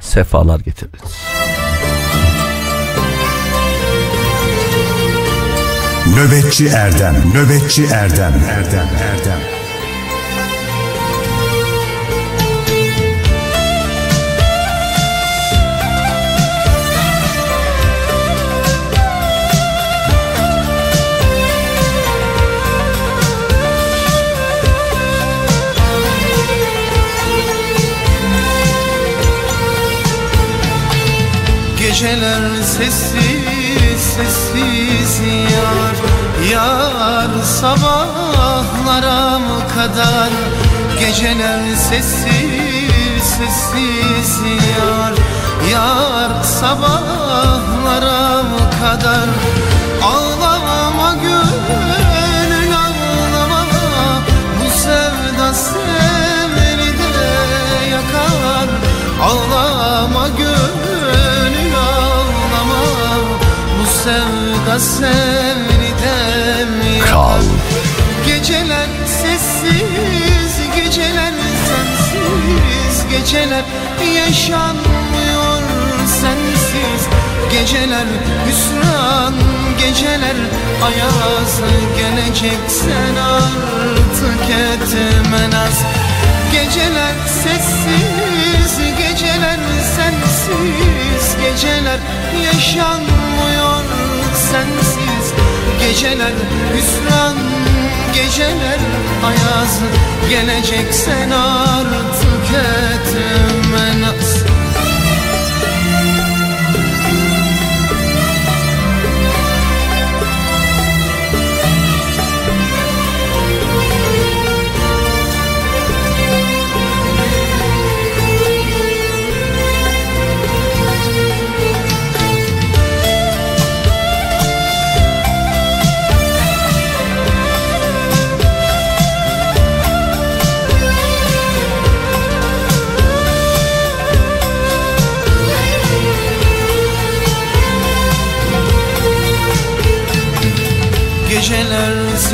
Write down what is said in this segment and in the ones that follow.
sefalar getirdiniz. Nöbetçi Erdem, Nöbetçi Erdem, Erdem, Erdem. Geceler sessiz sessiz yar. Yar sabahlara mı kadar? Geceler sessiz sessiz yar. Yar sabahlara mı kadar? Ağlama gönül ağlama Bu sevda seni de yakar. Ağlama sevda seni dem Kal Geceler sessiz, geceler sensiz Geceler yaşanmıyor sensiz. Geceler hüsran, geceler ayaz Gelecek sen artık etme naz Geceler sessiz, geceler sensiz Geceler yaşanmıyor sensiz. Geceler hüsran, geceler ayaz. Gelecek sen artık etme naz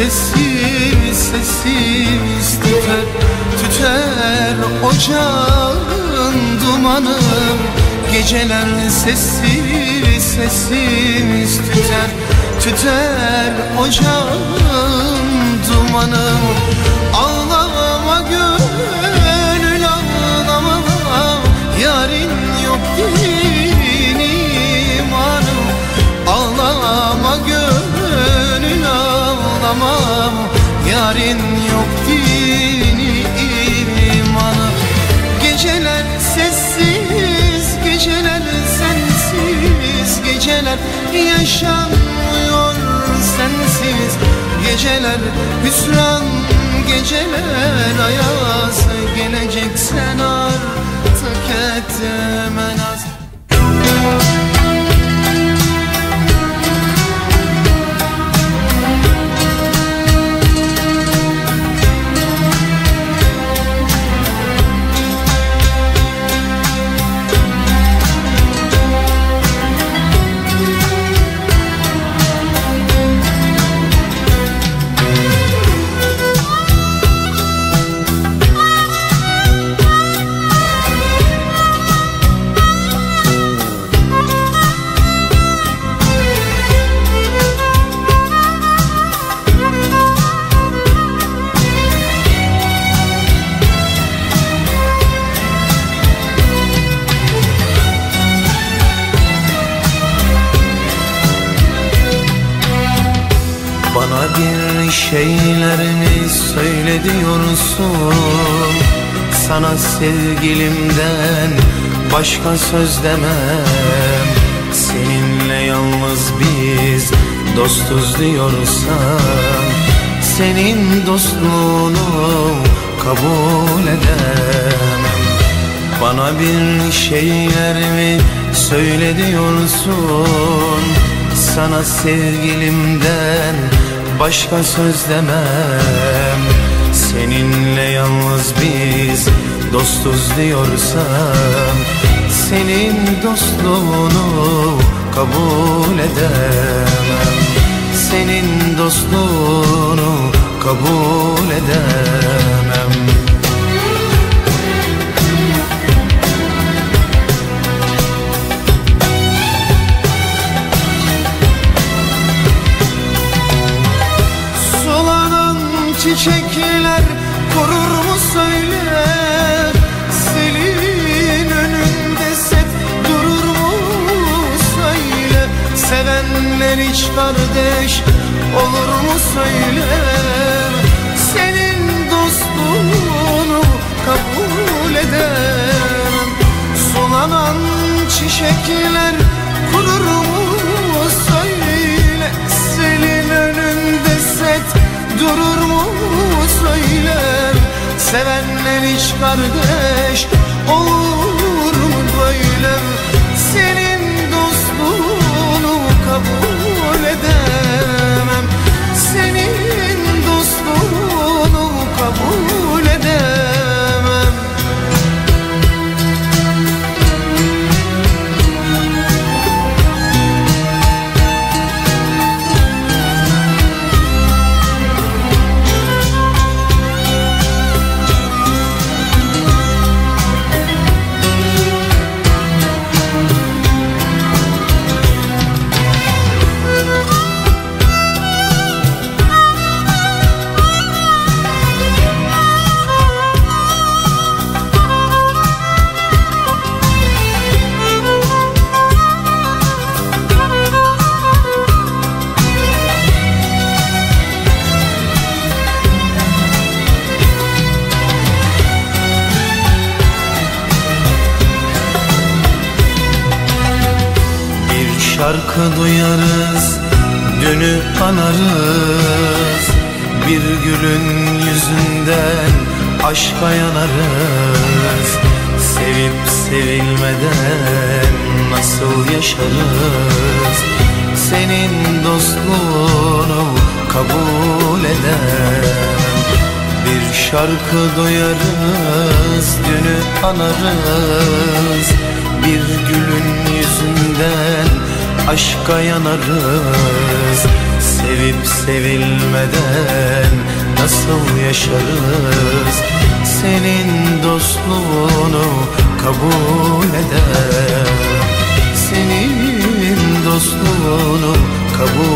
sessiz sessiz tüter Tüter ocağın dumanı. Geceler sessiz sessiz tüter Tüter ocağın dumanı. Ağlama gönül ağlama. Yarın yok din ağlamam Yarın yok dini imanı. Geceler sessiz, geceler sensiz. Geceler yaşanmıyor sensiz. Geceler hüsran, geceler ayaz Gelecek sen artık etme naz söyle diyorsun. Sana sevgilimden başka söz demem. Seninle yalnız biz dostuz diyorsan Senin dostluğunu kabul edemem. Bana bir şeylerimi söyle diyorsun. Sana sevgilimden başka söz demem Seninle yalnız biz dostuz diyorsan Senin dostluğunu kabul edemem. Senin dostluğunu kabul edemem. Çiçek kardeş olur mu söyle? Senin dostluğunu kabul edemem Sulanan çiçekler kurur mu söyle? Senin önünde set durur mu söyle? Sevenler hiç kardeş olur mu böyle? Senin dostluğunu kabul edemem Senin dostluğunu kabul edemem şarkı duyarız, dünü anarız Bir gülün yüzünden aşka yanarız. Sevip sevilmeden nasıl yaşarız? Senin dostluğunu kabul edemem bir şarkı duyarız, dünü anarız Bir gülün yüzünden aşka yanarız. Sevip sevilmeden nasıl yaşarız? Senin dostluğunu kabul eder. Senin dostluğunu kabul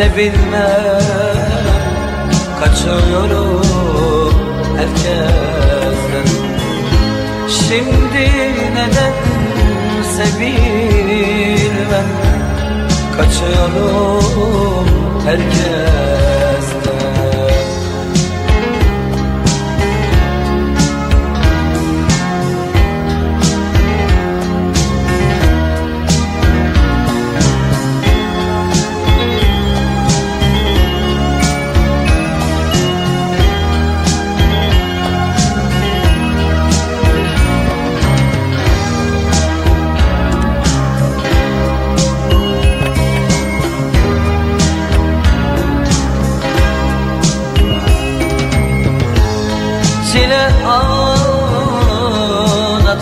sevilmem. Kaçıyorum herkesten. Şimdi neden sevilmem? Kaçıyorum herkesten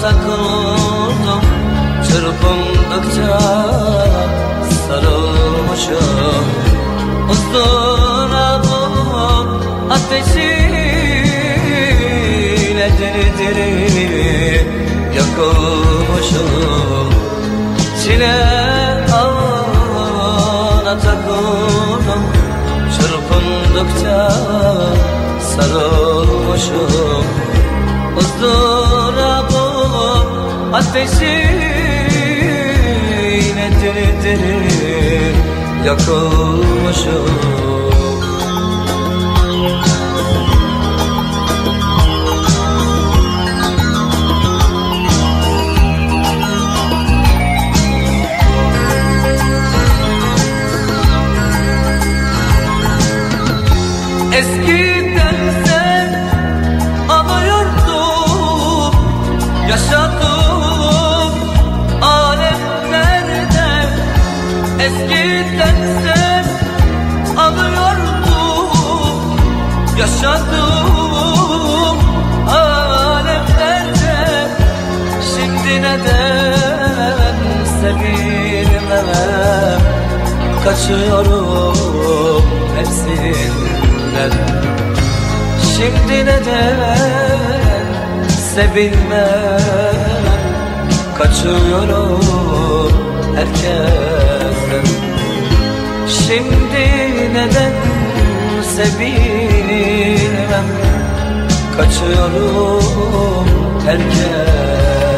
takıldım Çırpındıkça sarılmışım. Uzdurabım ateşiyle diri diri yakılmışım. Çile ağına takıldım. Çırpındıkça sarılmışım ızdırabım ateşiyle diri diri yakılmışım Yaşadığım alemlerde. Şimdi neden sevilmem Kaçıyorum hepsinden? Şimdi neden sevilmem Kaçıyorum herkesten? Şimdi neden sevilmem Kaçıyorum herkesten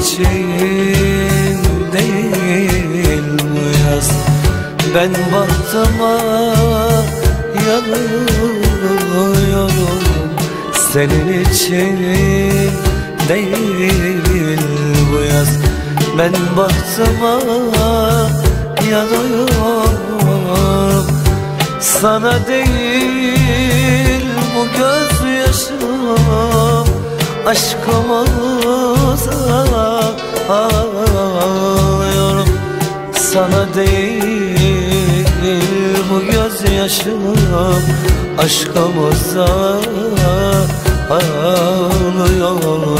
İçin değil bu yaz. Ben bahtıma yanıyorum Senin için değil bu yaz. Ben bahtıma yanıyorum Sana değil bu gözyaşım. Aşkımıza Sana değil bu gözyaşım. Aşkımıza ağlıyor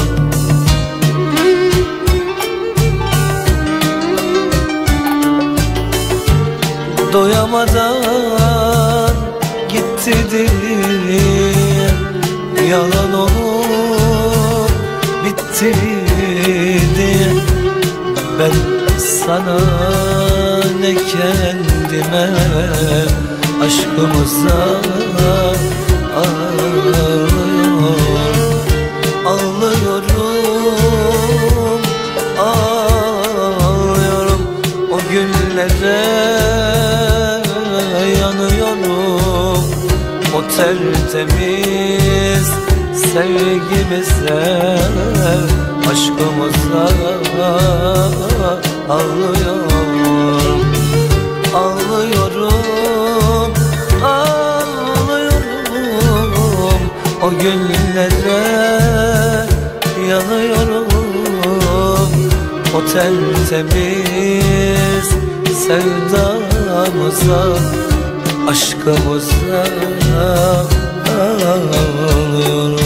Doyamadan gitti diye Yalan olup bitti sana ne kendime Aşkımıza ağlıyor Ağlıyorum, ağlıyorum. O günlere yanıyorum. O tertemiz sevgimize Aşkımıza ağlıyorum Ağlıyorum, ağlıyorum. O günlere yanıyorum. O tertemiz sevdamıza Aşkımıza ağlıyorum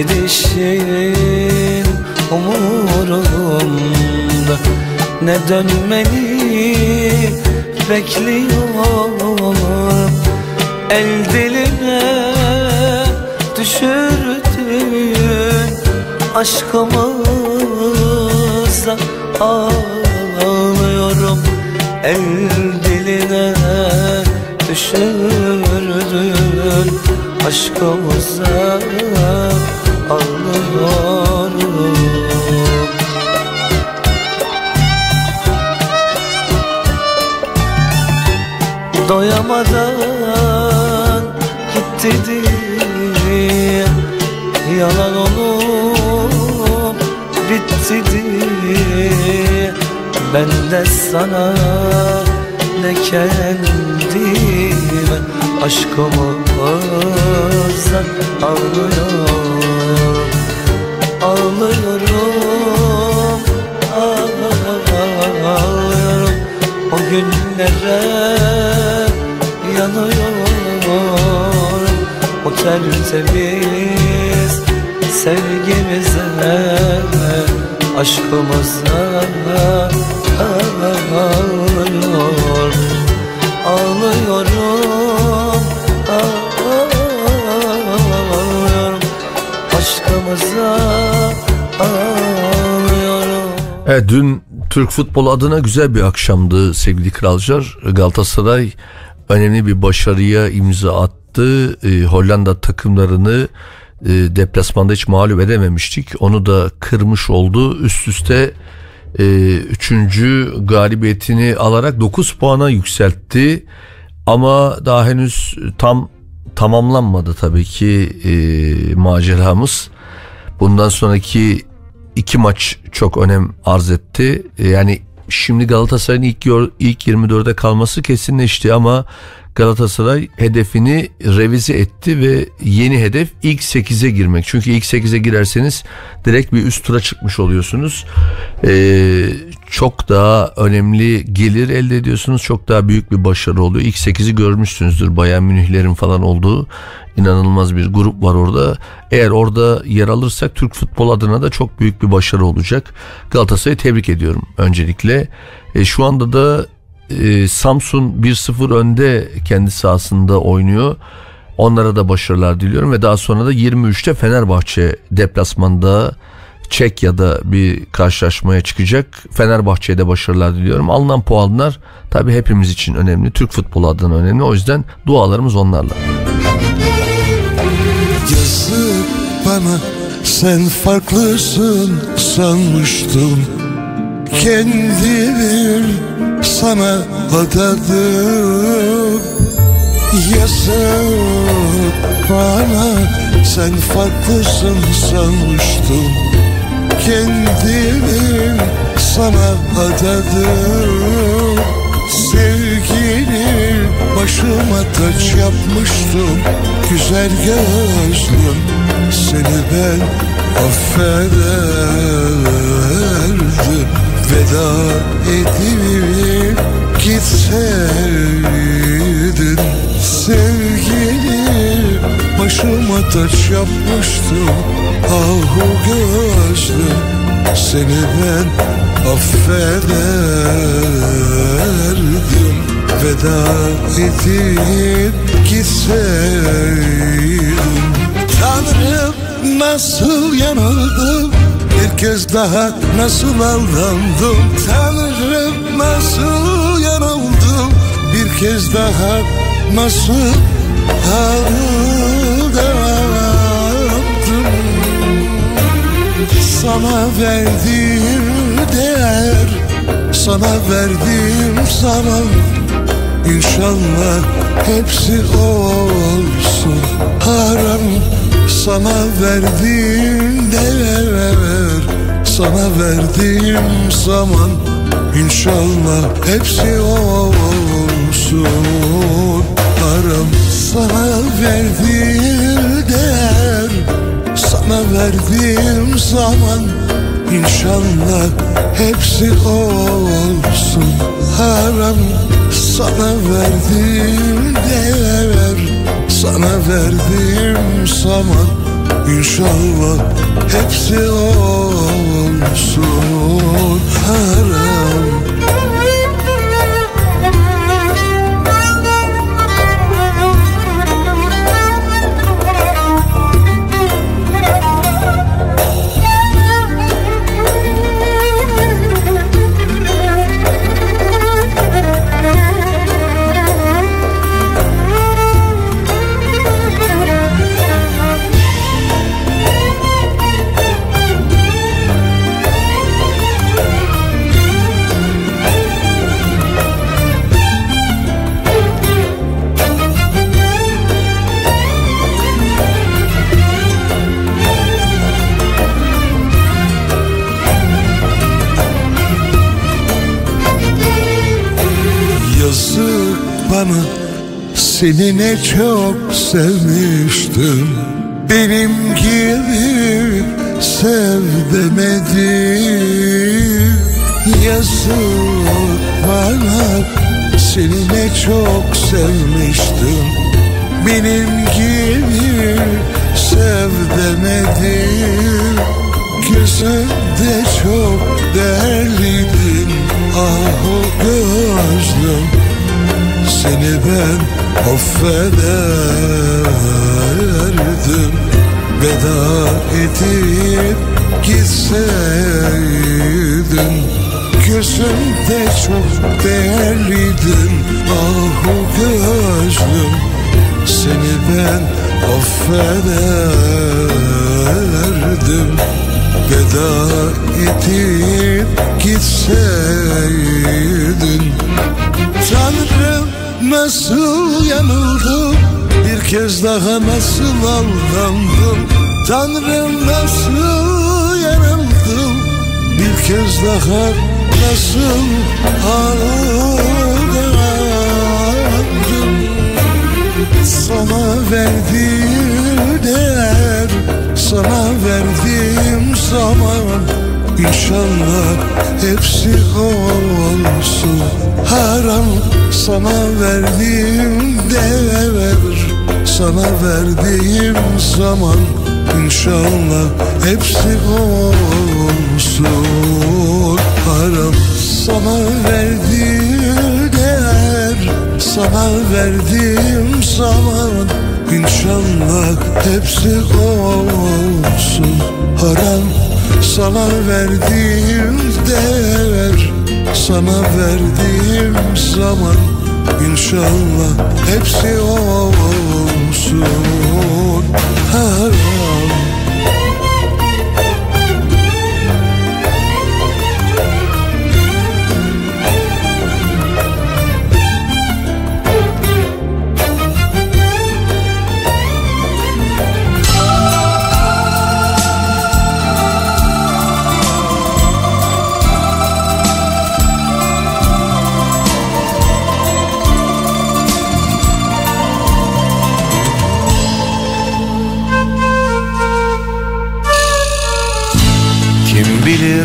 gidişin umurumda. Ne dönmeni bekliyorum. El diline düşürdün aşkımıza ağlıyorum. El diline düşürdün aşkımıza Doyamadan gitti diye Yalan olup bitti diye Ben de sana ne kendime Aşkımıza ağlıyorum Ağlıyorum, ağlıyorum O günlere yanıyorum O tertemiz sevgimize Aşkımıza ağlıyorum Ağlıyorum, ağlıyorum. Aşkımıza ağlıyorum. Evet dün Türk futbolu adına güzel bir akşamdı sevgili kralcılar. Galatasaray önemli bir başarıya imza attı. Ee, Hollanda takımlarını e, deplasmanda hiç mağlup edememiştik. Onu da kırmış oldu. Üst üste e, üçüncü galibiyetini alarak 9 puana yükseltti. Ama daha henüz tam tamamlanmadı tabii ki e, maceramız. Bundan sonraki iki maç çok önem arz etti. Yani şimdi Galatasaray'ın ilk ilk 24'e kalması kesinleşti ama Galatasaray hedefini revize etti ve yeni hedef ilk 8'e girmek. Çünkü ilk 8'e girerseniz direkt bir üst tura çıkmış oluyorsunuz. Ee, çok daha önemli gelir elde ediyorsunuz. Çok daha büyük bir başarı oluyor. İlk 8'i görmüşsünüzdür. Bayern Münihlerin falan olduğu inanılmaz bir grup var orada. Eğer orada yer alırsak Türk futbol adına da çok büyük bir başarı olacak. Galatasaray'ı tebrik ediyorum öncelikle. E, şu anda da e, Samsun 1-0 önde kendi sahasında oynuyor. Onlara da başarılar diliyorum ve daha sonra da 23'te Fenerbahçe deplasmanda Çekya'da bir karşılaşmaya çıkacak. Fenerbahçe'ye de başarılar diliyorum. Alınan puanlar tabii hepimiz için önemli. Türk futbolu adına önemli. O yüzden dualarımız onlarla. Yazık bana sen farklısın sanmıştım Kendimi sana adadım Yazık bana sen farklısın sanmıştım. Kendimi sana adadım Sevgini başıma taç yapmıştım. Güzel gözlüm seni ben affederdim Veda edip gitseydin Sevgini başıma taç yapmıştım Ahu gözlüm seni ben affederdim. Veda edip gitseydim Tanrım nasıl yanıldım Bir kez daha nasıl aldandım? Tanrım nasıl yanıldım? Bir kez daha nasıl aldandım? Sana verdiğim değer Sana verdiğim zaman İnşallah hepsi olsun. Haram Sana verdiğim değer Sana verdiğim zaman İnşallah hepsi olsun. Haram Sana verdiğim değer sana verdiğim zaman inşallah hepsi olsun. Haram Sana verdiğim değer Sana verdiğim zaman inşallah hepsi olsun. Haram Yazık seni ne çok sevmiştim. Benim gibi sev demedim. Yazık bana. Seni ne çok sevmiştim. Benim gibi sev demedim. Gözümde çok değerliydin Ah o gözlüm. Seni ben affederdim Veda edip gitseydin Gözümde çok değerliydin Ah o gözlüm Seni ben affederdim. Veda edip gitseydin Tanrım nasıl yanıldım? Bir kez daha nasıl aldandım? Tanrım nasıl yanıldım? Bir kez daha nasıl aldandım? Sana verdiğim değer Sana verdiğim zaman İnşallah hepsi olsun haram Sana verdiğim değer Sana verdiğim zaman İnşallah hepsi olsun. Haram Sana verdiğim değer Sana verdiğim zaman İnşallah hepsi olsun. Haram sana verdiğim değer Sana verdiğim zaman İnşallah hepsi olsun. Haram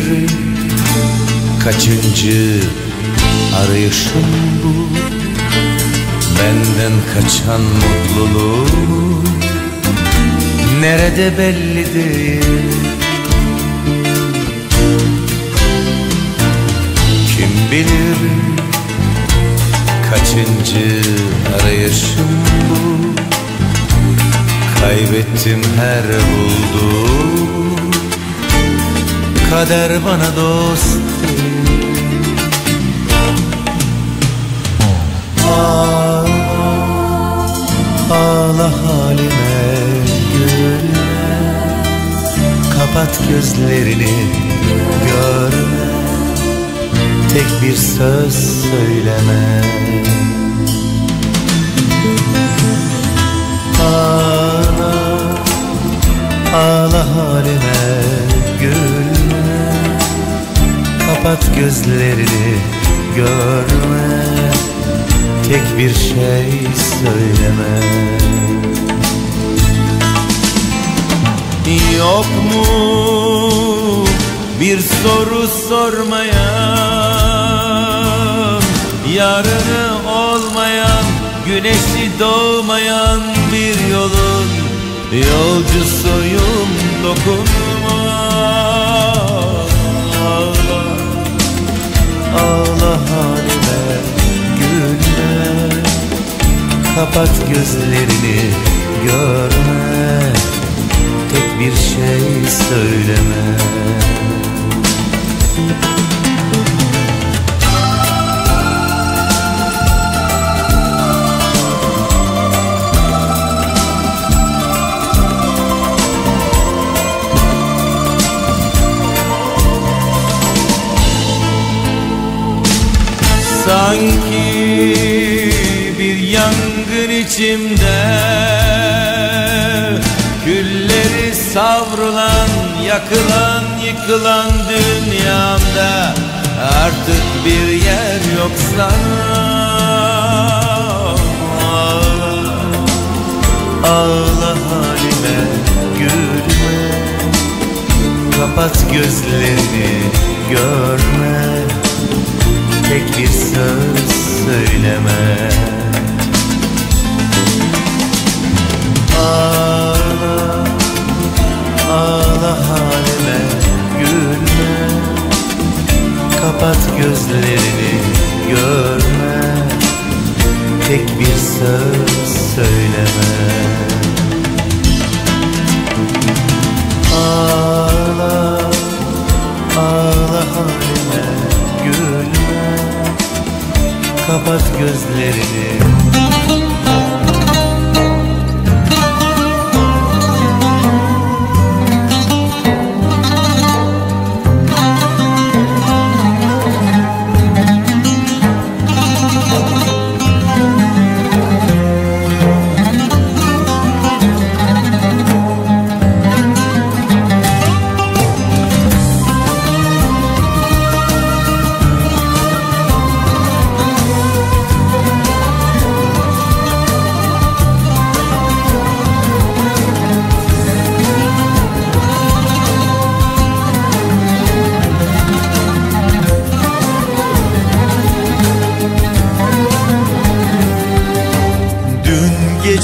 Bilir kaçıncı arayışım bu? Benden kaçan mutluluğum Nerede belli değil Kim bilir kaçıncı arayışım bu? Kaybettim her bulduğum Kader bana dost. Ağla, ağla halime gülme Kapat gözlerini görme Tek bir söz söyleme. Ağla, ağla halime gülme Kapat gözlerini görme. Tek bir şey söyleme. Yok mu bir soru sormayan Yarını olmayan Güneşi doğmayan bir yolun Yolcusuyum dokunma halime gülme Kapat gözlerini görme. Tek bir şey söyleme Sanki bir yangın içimde. Külleri savrulan, yakılan, yıkılan dünyamda. Artık bir yer yok sana Ağla, halime gülme. Kapat gözlerini görme tek bir söz söyleme. Ağla, ağla halime gülme. Kapat gözlerini görme. Tek bir söz söyleme. Ağla, ağla Kapat gözlerini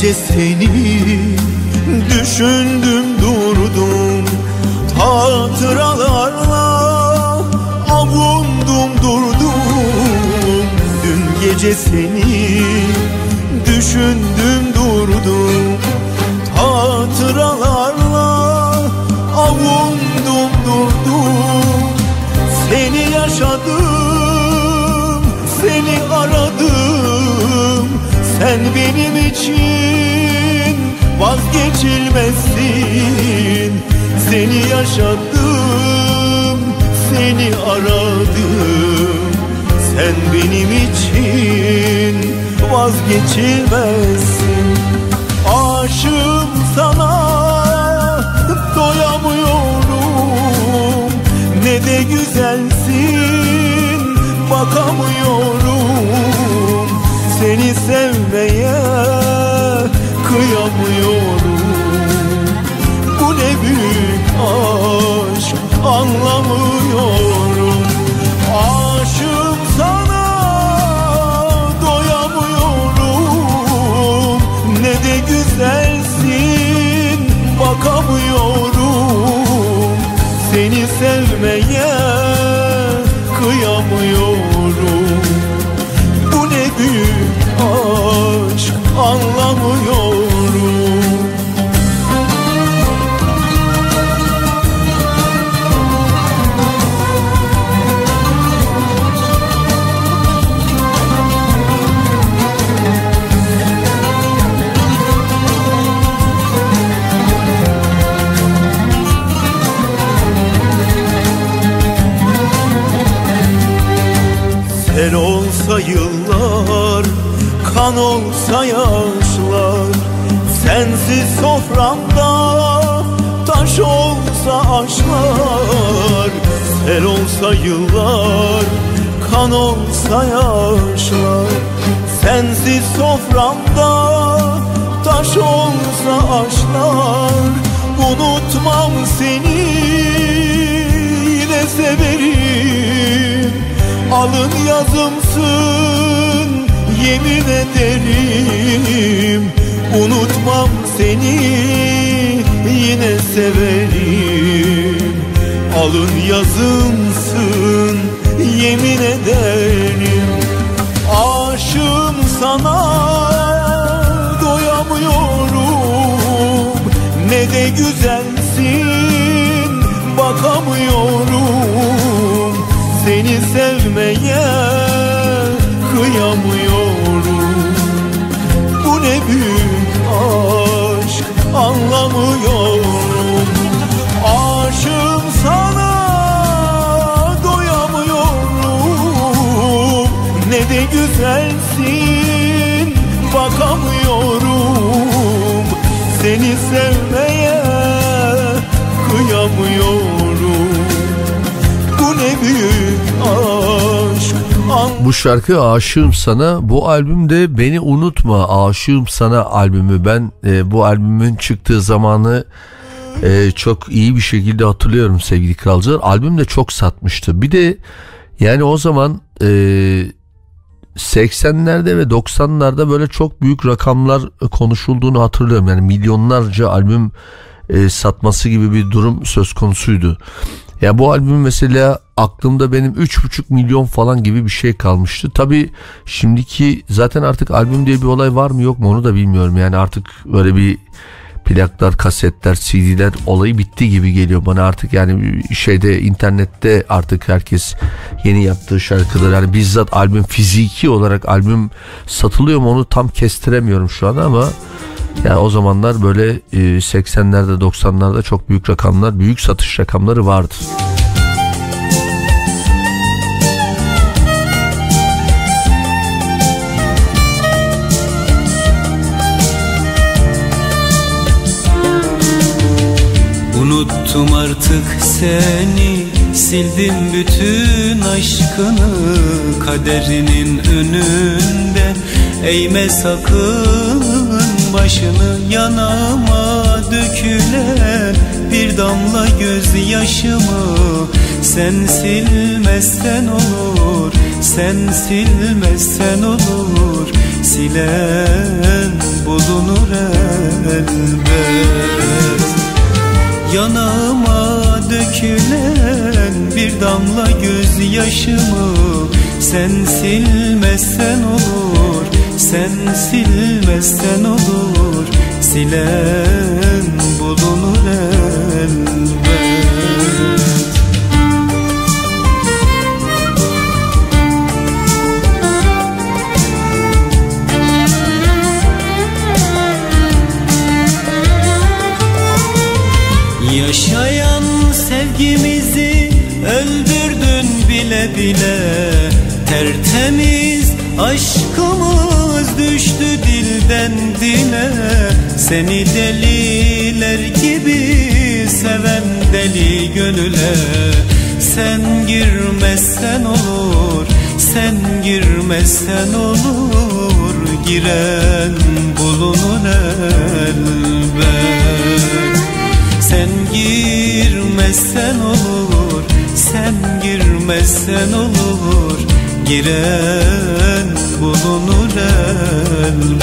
gece seni düşündüm durdum Hatıralarla avundum durdum. Dün gece seni düşündüm Sen benim için vazgeçilmezsin. Seni yaşadım, seni aradım. Sen benim için vazgeçilmezsin. Aşığım sana doyamıyorum. Ne de güzelsin bakamıyorum sevmeye kıyamıyorum. Bu ne büyük aşk anlamıyorum. Aşığım sana doyamıyorum. Ne de güzelsin bakamıyorum. Seni sevmeye olsa yıllar, kan olsa yaşlar. Sensiz soframda taş olsa aşklar Sel olsa yıllar, kan olsa yaşlar. Sensiz soframda taş olsa aşklar Unutmam seni yine severim Alın yazımsın yemin ederim. Unutmam seni yine severim. Alın yazımsın yemin ederim. Aşığım sana doyamıyorum. Ne de güzelsin de güzelsin. Bakamıyorum Seni sevmeye kıyamıyorum. Bu ne büyük aşk Bu şarkı Aşığım Sana bu albümde Beni Unutma Aşığım Sana albümü. Ben e, bu albümün çıktığı zamanı e, çok iyi bir şekilde hatırlıyorum sevgili kralcılar. Albüm de çok satmıştı. Bir de yani o zaman e, 80'lerde ve 90'larda böyle çok büyük rakamlar konuşulduğunu hatırlıyorum yani milyonlarca albüm e, satması gibi bir durum söz konusuydu. Ya bu albüm mesela aklımda benim 3,5 milyon falan gibi bir şey kalmıştı. Tabi şimdiki zaten artık albüm diye bir olay var mı yok mu onu da bilmiyorum. Yani artık böyle bir plaklar, kasetler, CD'ler olayı bitti gibi geliyor bana artık yani şeyde internette artık herkes yeni yaptığı şarkılar yani bizzat albüm fiziki olarak albüm satılıyor mu onu tam kestiremiyorum şu an ama yani o zamanlar böyle e, 80'lerde 90'larda çok büyük rakamlar, büyük satış rakamları vardı. Unuttum artık seni Sildim bütün aşkını Kaderinin önünde. Eğme sakın başını yanıma dökülen Bir damla gözyaşımı. Sen silmezsen olur Sen silmezsen olur. Silen bulunur elbet Yanağıma dökülen bir damla gözyaşımı Sen silmezsen olur Sen silmezsen olur. Silen bulunur elbet Yaşayan sevgimizi öldürdün bile bile. Tertemiz aşkımız düştü dilden dile. Seni deliler gibi seven deli gönüle. Sen girmezsen olur, sen girmezsen olur. Giren bulunur elbet sen girmezsen olur Sen girmezsen olur. Giren bulunur elbet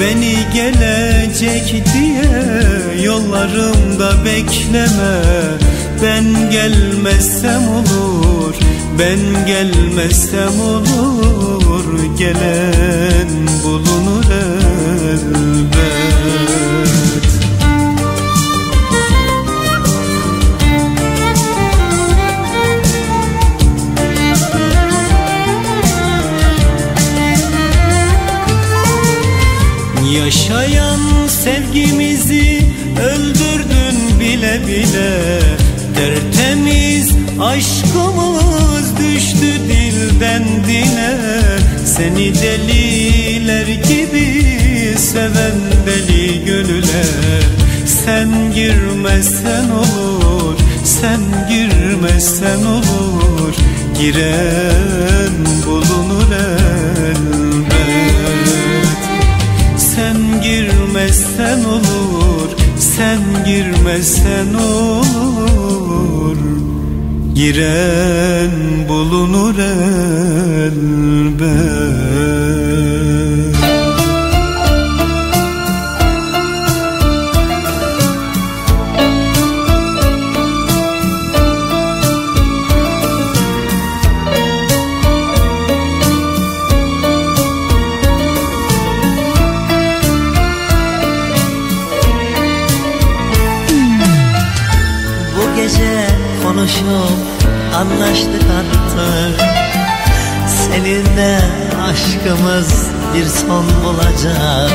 Beni gelecek diye yollarımda bekleme. Ben gelmezsem olur, ben gelmezsem olur. Gelen bulunur elbet Yaşayan sevgimizi öldürdün bile bile. Tertemiz aşkımız düştü dilden dile. Seni deliler gibi seven deli gönüle. Sen girmezsen olur, sen girmezsen olur. Giren bulunur elbet Sen girmezsen olur. Giren bulunur elbet aşkımız bir son bulacak.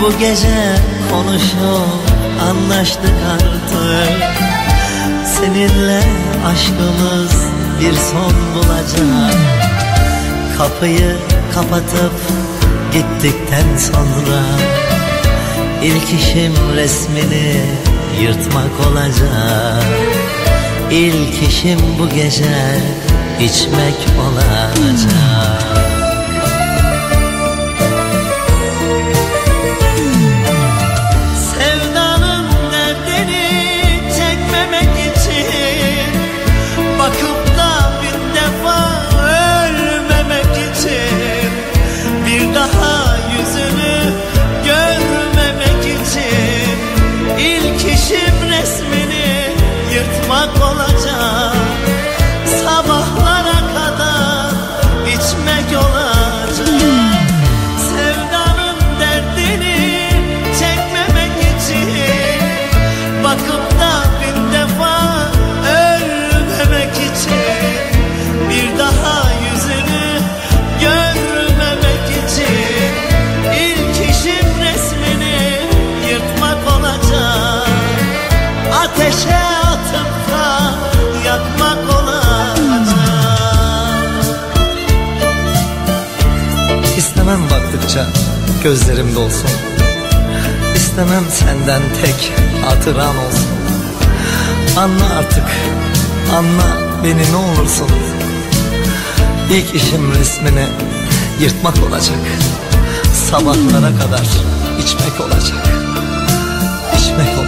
Bu gece konuşup anlaştık artık. Seninle aşkımız bir son bulacak. Kapıyı kapatıp gittikten sonra İlk işim resmini yırtmak olacak. İlk işim bu gece içmek olacak olunca gözlerim dolsun. İstemem senden tek hatıran olsun. Anla artık anla beni ne olursun. İlk işim resmini yırtmak olacak. Sabahlara kadar içmek olacak. İçmek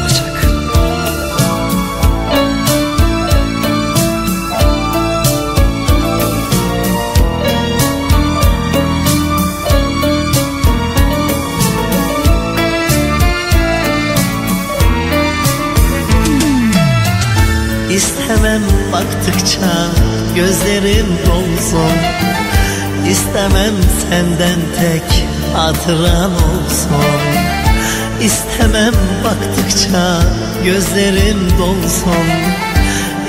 baktıkça gözlerim dolsun İstemem senden tek hatıran olsun. İstemem baktıkça gözlerim dolsun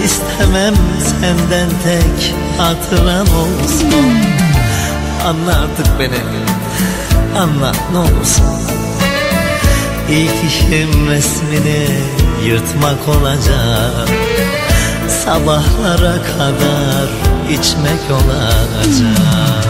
İstemem senden tek hatıran olsun. Anla artık beni. Anla ne olursun. İlk işim resmini yırtmak olacak Sabahlara kadar içmek olacak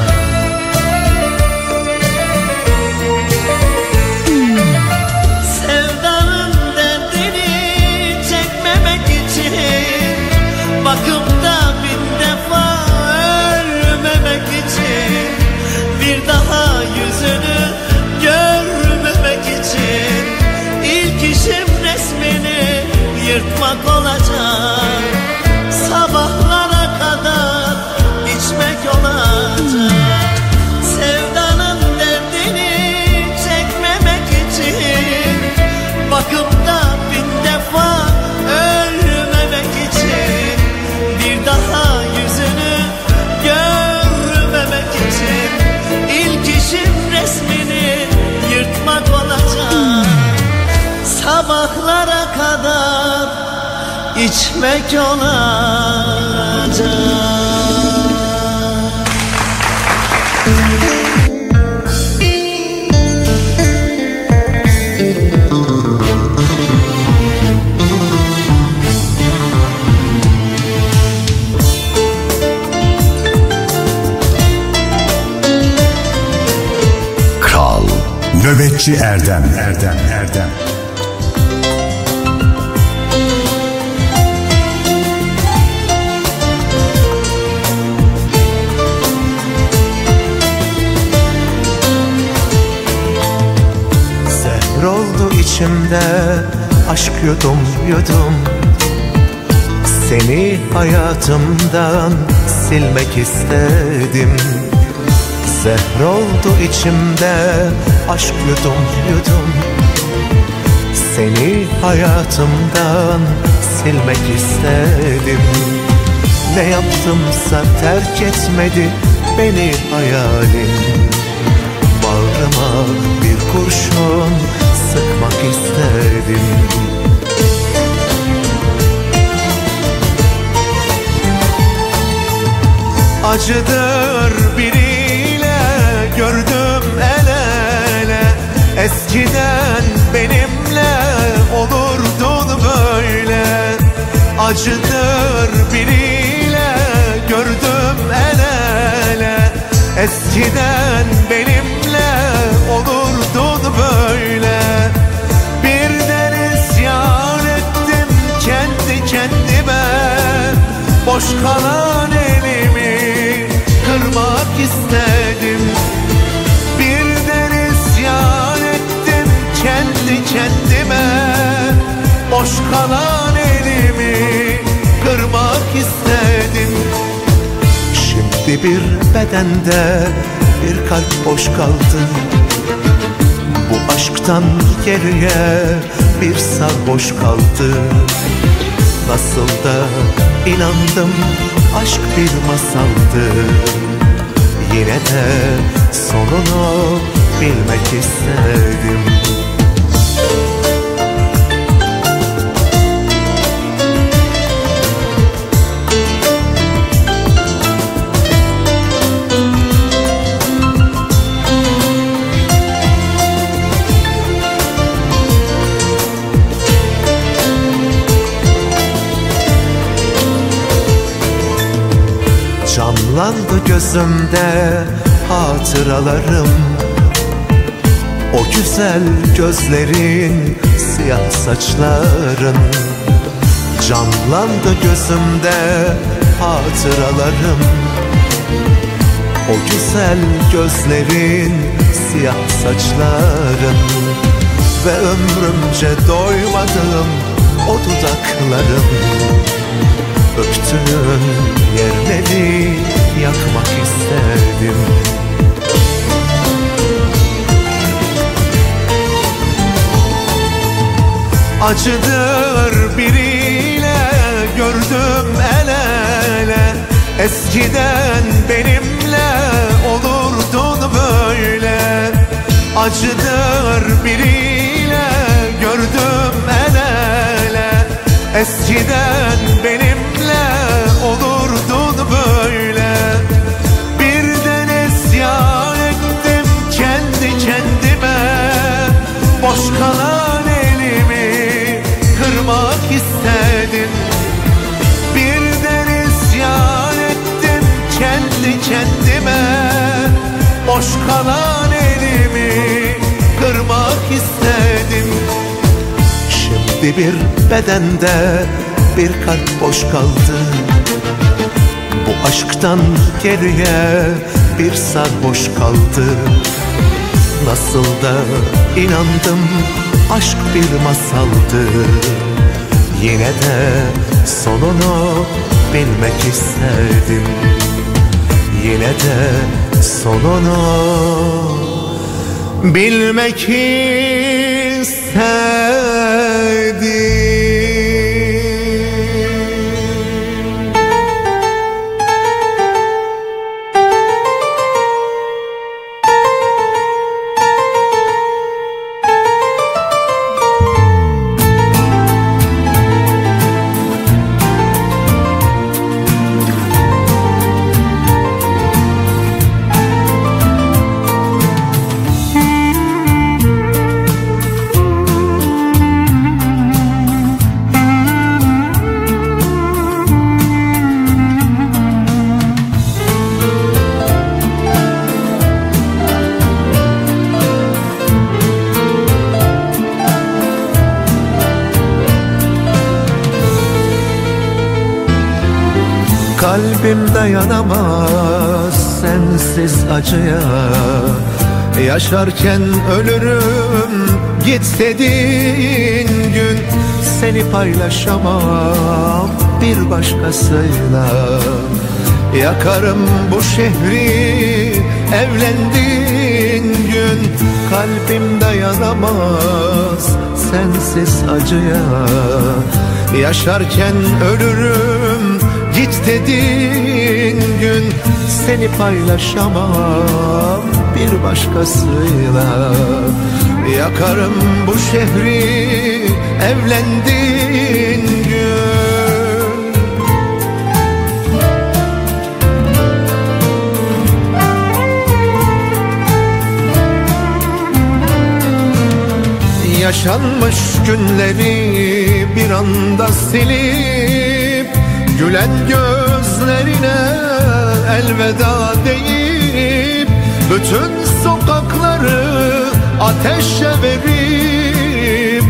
içmek olacak Kral Nöbetçi Erdem. Erdem Erdem içimde aşk yudum yudum. Seni hayatımdan silmek istedim. Zehr oldu içimde aşk yudum yudum. Seni hayatımdan silmek istedim. Ne yaptımsa terk etmedi beni hayalin Bağrıma bir kurşun sıkmak istedim Acıdır biriyle gördüm el ele. Eskiden benimle olurdun böyle. Acıdır biriyle gördüm el ele. Eskiden benimle olurdun böyle kendime. Boş kalan elimi kırmak istedim. Birden isyan ettim kendi kendime. Boş kalan elimi kırmak istedim. Şimdi bir bedende bir kalp boş kaldı. Bu aşktan geriye bir sarhoş kaldı Nasıl da inandım aşk bir masaldı. Yine de sonunu bilmek istedim Canlandı gözümde hatıralarım. O güzel gözlerin Siyah saçların. Canlandı gözümde hatıralarım. O güzel gözlerin Siyah saçların. Ve ömrümce doymadığım o dudaklarım. Öptüğün yerleri yakmak isterdim. Acıdır biriyle gördüm el ele. Eskiden benimle olurdun böyle. Acıdır biriyle gördüm el ele. Eskiden benimle olurdun Boş kalan elimi kırmak istedim Birden isyan ettim kendi kendime. Boş kalan elimi kırmak istedim Şimdi bir bedende bir kalp boş kaldı. Bu aşktan geriye bir sarhoş kaldı Nasıl da inandım aşk bir masaldı. Yine de sonunu bilmek isterdim. Yine de sonunu bilmek isterdim acıya. Yaşarken ölürüm git dediğin gün Seni paylaşamam bir başkasıyla. Yakarım bu şehri evlendiğin gün Kalbim dayanamaz sensiz acıya. Yaşarken ölürüm git dediğin gün Seni paylaşamam bir başkasıyla. Yakarım bu şehri evlendiğin gün. Yaşanmış günleri bir anda silip Gülen gözlerine elveda deyip Bütün sokakları ateşe verip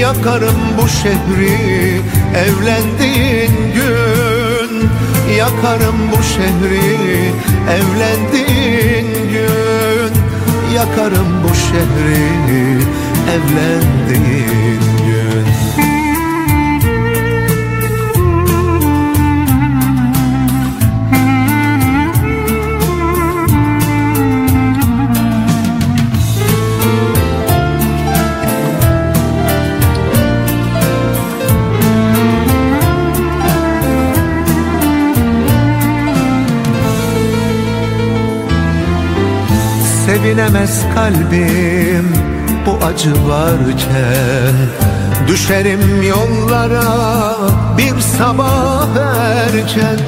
Yakarım bu şehri evlendiğin gün. Yakarım bu şehri evlendiğin gün. Yakarım bu şehri evlendiğin gün Sevinemez kalbim bu acı varken. Düşerim yollara bir sabah erken.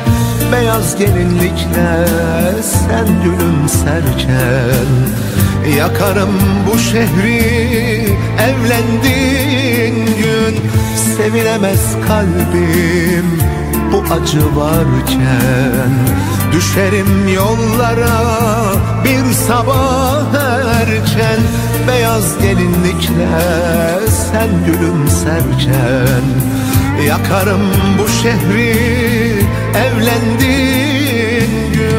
Beyaz gelinlikle sen gülümserken Yakarım bu şehri evlendiğin gün. Sevilemez kalbim bu acı varken Düşerim yollara bir sabah erken. Beyaz gelinlikle sen gülümserken Yakarım bu şehri evlendiğin gün.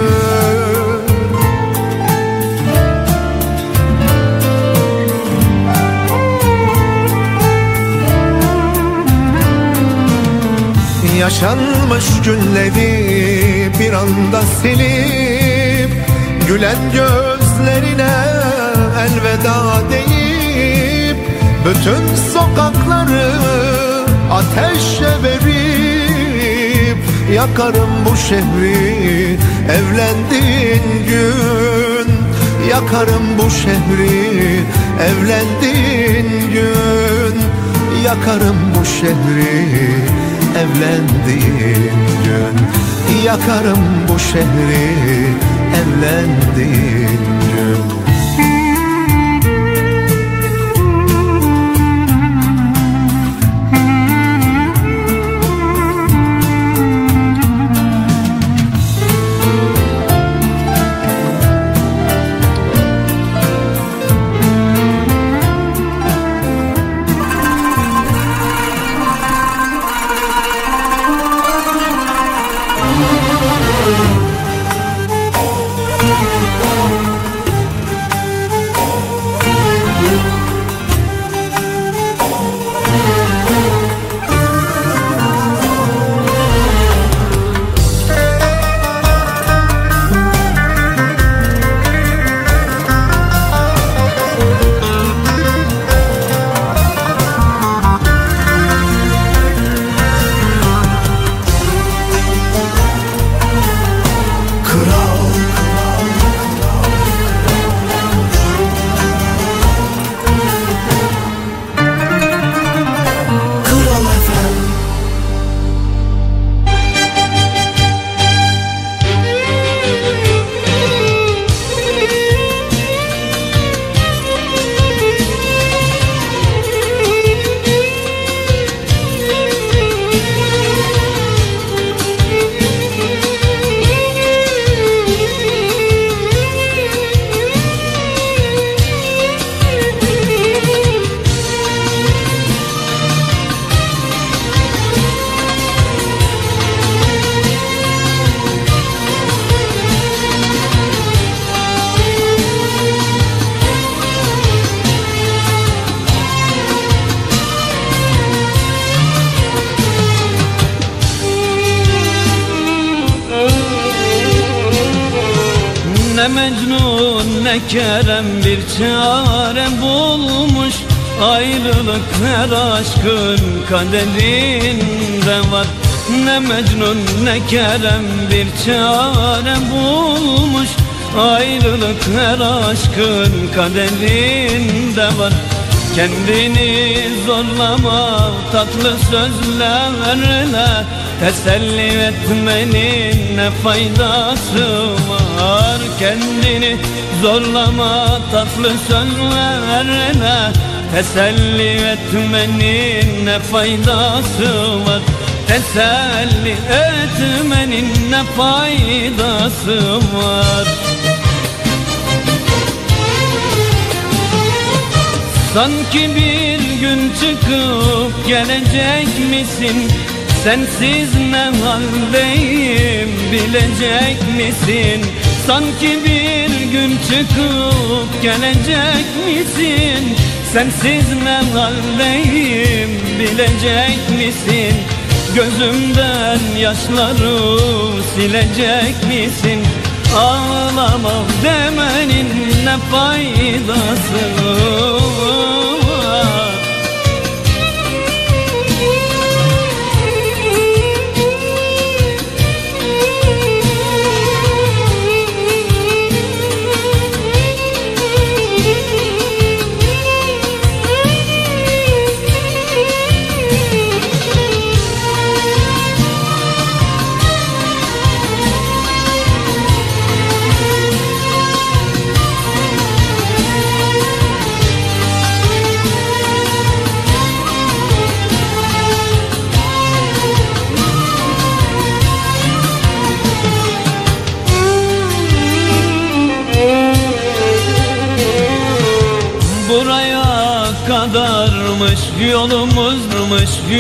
Yaşanmış günleri bir anda silip Gülen gözlerine elveda deyip Bütün sokakları ateşe verip Yakarım bu şehri evlendiğin gün Yakarım bu şehri evlendiğin gün Yakarım bu şehri evlendiğin gün Yakarım bu şehri evlendiğin gün kaderinde var. Ne Mecnun ne Kerem bir çare bulmuş. Ayrılık her aşkın kaderinde var. Kendini zorlama tatlı sözlerle Teselli etmenin ne faydası var? Kendini zorlama tatlı sözlerle Teselli etmenin ne faydası var? Teselli etmenin ne faydası var? Sanki bir gün çıkıp gelecek misin? Sensiz ne haldeyim bilecek misin? Sanki bir gün çıkıp gelecek misin Sensiz ne haldeyim bilecek misin? Gözümden yaşları silecek misin? Ağlamam demenin ne faydası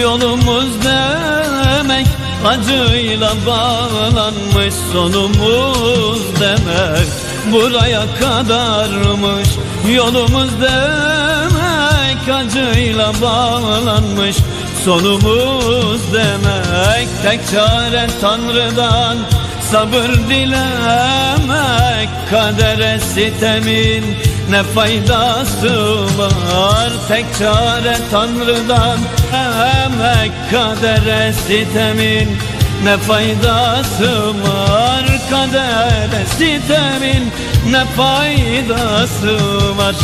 yolumuz demek Acıyla bağlanmış sonumuz demek. Buraya kadarmış yolumuz demek Acıyla bağlanmış sonumuz demek. Tek çare Tanrı'dan sabır dilemek Kadere sitemin ne faydası var? Tek çare Tanrı'dan emek Kadere sitemin ne faydası var? Kadere sitemin ne faydası var?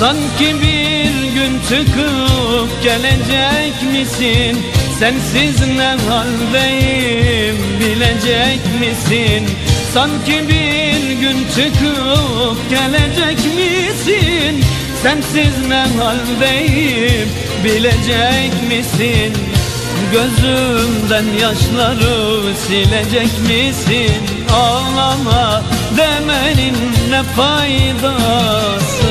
Sanki bir çıkıp gelecek misin? Sensiz ne haldeyim bilecek misin? Sanki bir gün çıkıp gelecek misin? Sensiz ne haldeyim bilecek misin? Gözümden yaşları silecek misin? Ağlama demenin ne faydası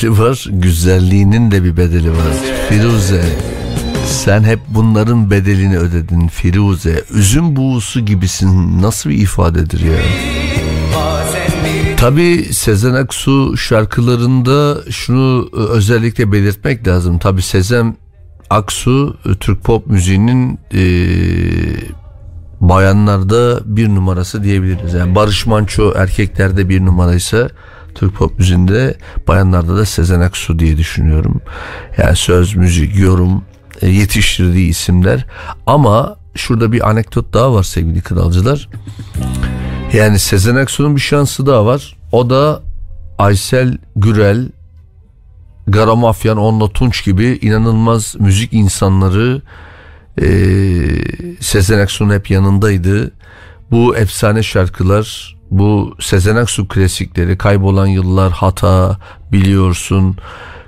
Bedeli var, güzelliğinin de bir bedeli var. Firuze, sen hep bunların bedelini ödedin Firuze. Üzüm buğusu gibisin. Nasıl bir ifadedir ya? Tabi Sezen Aksu şarkılarında şunu e, özellikle belirtmek lazım. Tabi Sezen Aksu e, Türk pop müziğinin e, bayanlarda bir numarası diyebiliriz. Yani Barış Manço erkeklerde bir numaraysa Türk pop müziğinde bayanlarda da Sezen Aksu diye düşünüyorum. Yani söz, müzik, yorum e, yetiştirdiği isimler. Ama şurada bir anekdot daha var sevgili kralcılar. Yani Sezen Aksu'nun bir şansı daha var. O da Aysel Gürel, Gara Mafyan, Onla Tunç gibi inanılmaz müzik insanları e, Sezen Aksu'nun hep yanındaydı. Bu efsane şarkılar, bu Sezen Aksu klasikleri, Kaybolan Yıllar, Hata, Biliyorsun,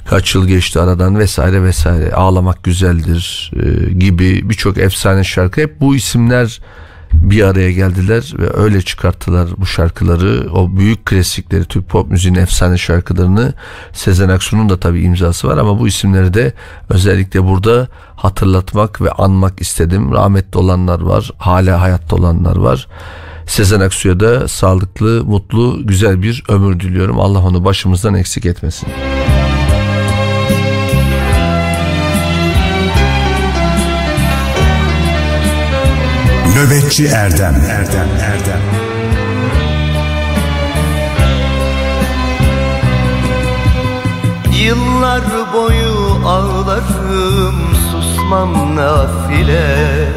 Kaç Yıl Geçti Aradan vesaire vesaire, Ağlamak Güzeldir e, gibi birçok efsane şarkı hep bu isimler bir araya geldiler ve öyle çıkarttılar bu şarkıları. O büyük klasikleri, Türk pop müziğin efsane şarkılarını Sezen Aksu'nun da tabii imzası var ama bu isimleri de özellikle burada hatırlatmak ve anmak istedim. Rahmetli olanlar var, hala hayatta olanlar var. Sezen Aksu'ya da sağlıklı, mutlu, güzel bir ömür diliyorum. Allah onu başımızdan eksik etmesin. Nöbetçi Erdem Erdem Erdem Yıllar boyu ağlarım susmam nafile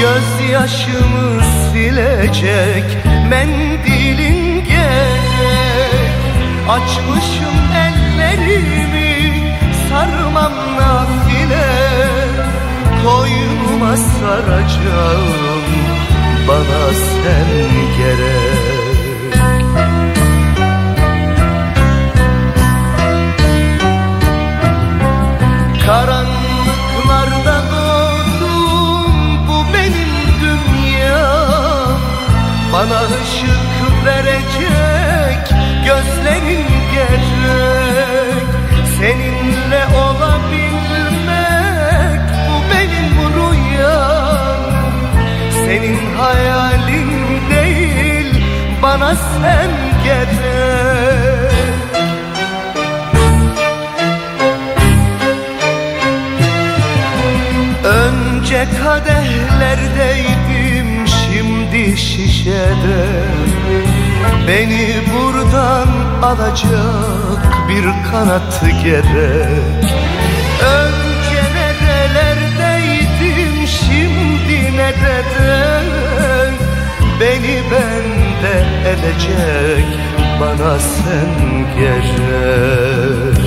Gözyaşımı silecek mendilin gerek. Açmışım ellerimi sarmam nafile. Koynuma saracağım bana sen gerek. Karanlıklarda Bana ışık verecek gözlerin gerek Seninle olabilmek bu benim rüyam. Senin hayalin değil bana sen gerek. Önce kadehlerdeydim şimdi şişede Beni buradan alacak bir kanat gerek. Önce nerelerdeydim şimdi nerede Beni bende edecek bana sen gerek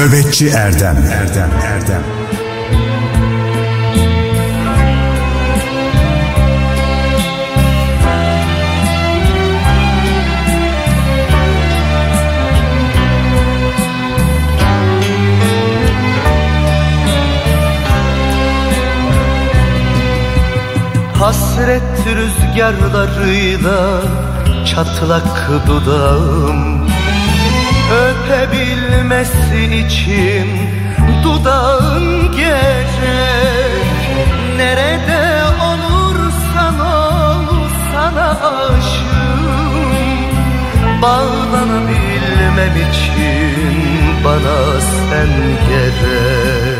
Nöbetçi Erdem. Erdem Erdem. Hasret rüzgarlarıyla çatlak dudağım Öpebilmesi için dudağın gerek Nerede olursan ol sana aşığım. Bağlanabilmem için bana sen gerek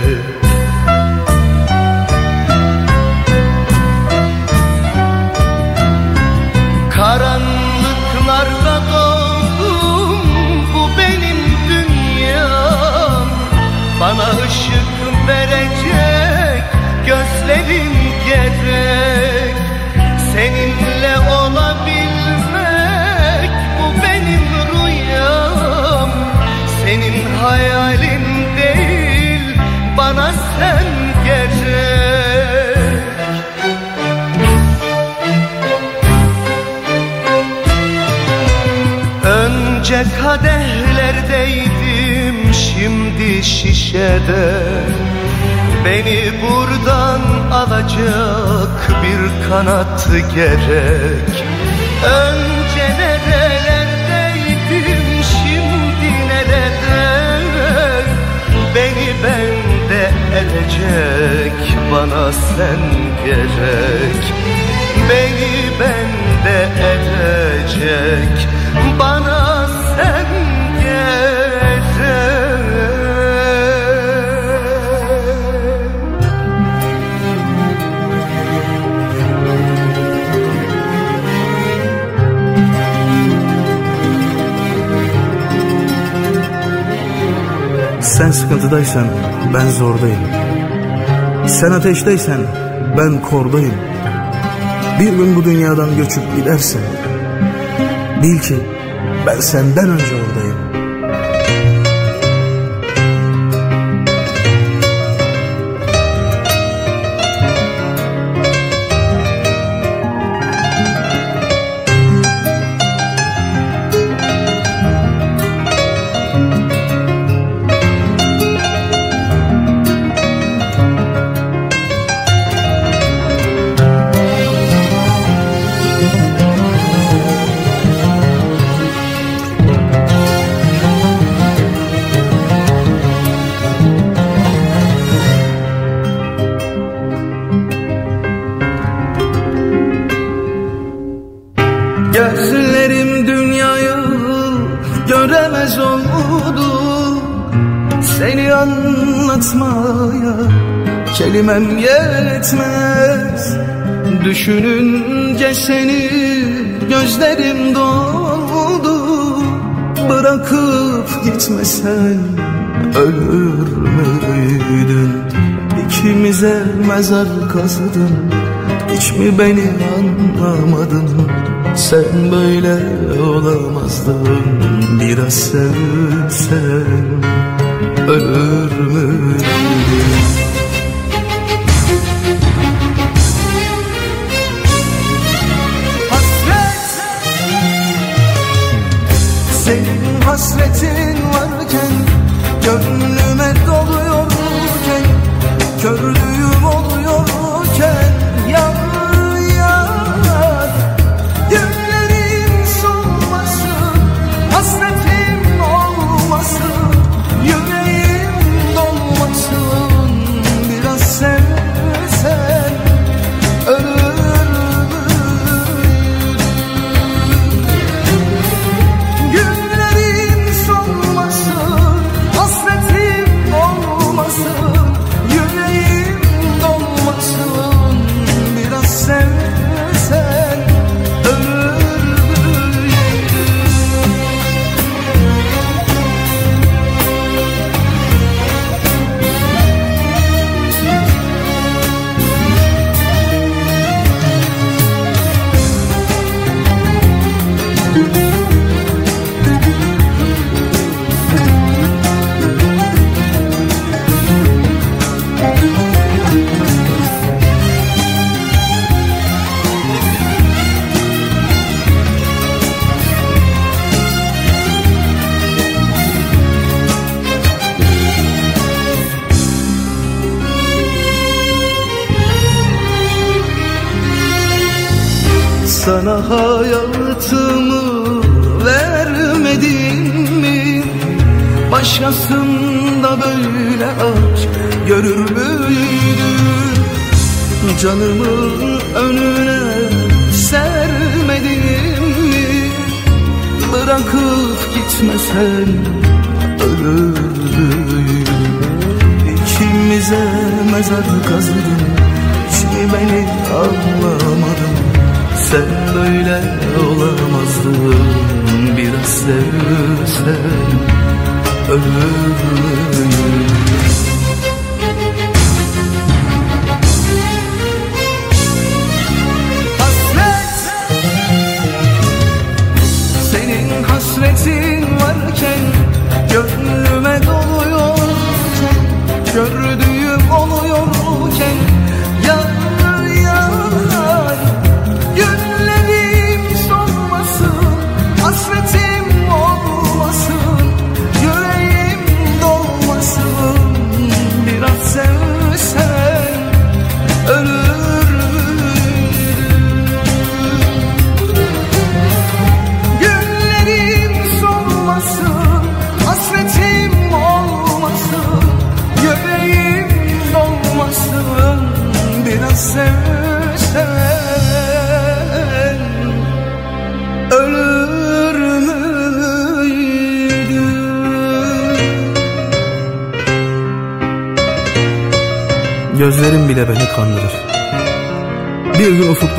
Sana ışık verecek gözlerim gerek. Seninle olabilmek bu benim rüyam. Senin hayalin değil bana sen gerek Önce kadehlerdeydim şimdi şişede Beni buradan alacak bir kanat gerek. Önce nerelerdeydim şimdi nerede Beni bende edecek bana sen gerek. Beni bende edecek bana Sen sıkıntıdaysan ben zordayım. Sen ateşteysen ben kordayım. Bir gün bu dünyadan göçüp gidersen bil ki ben senden önce Gitmesen ölür müydün? İkimize mezar kazıdın. Hiç mi beni anlamadın? Sen böyle olamazdın. Biraz sevsen ölür müydün Sana hayatımı vermedim mi? Başkasında böyle aşk görür müydün? Canımı önüne sermedim mi? Bırakıp gitmesen ölürdüm İkimize mezar kazıdın Hiç beni anlamadın Sen böyle olamazdın. Biraz sevsen ölürdüm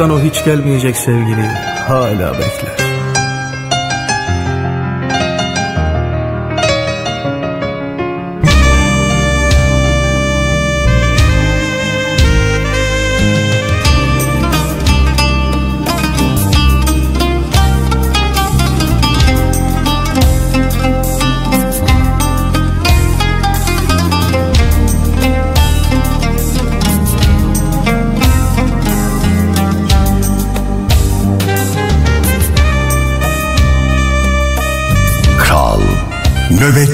uzaktan o hiç gelmeyecek sevgili hala bekler.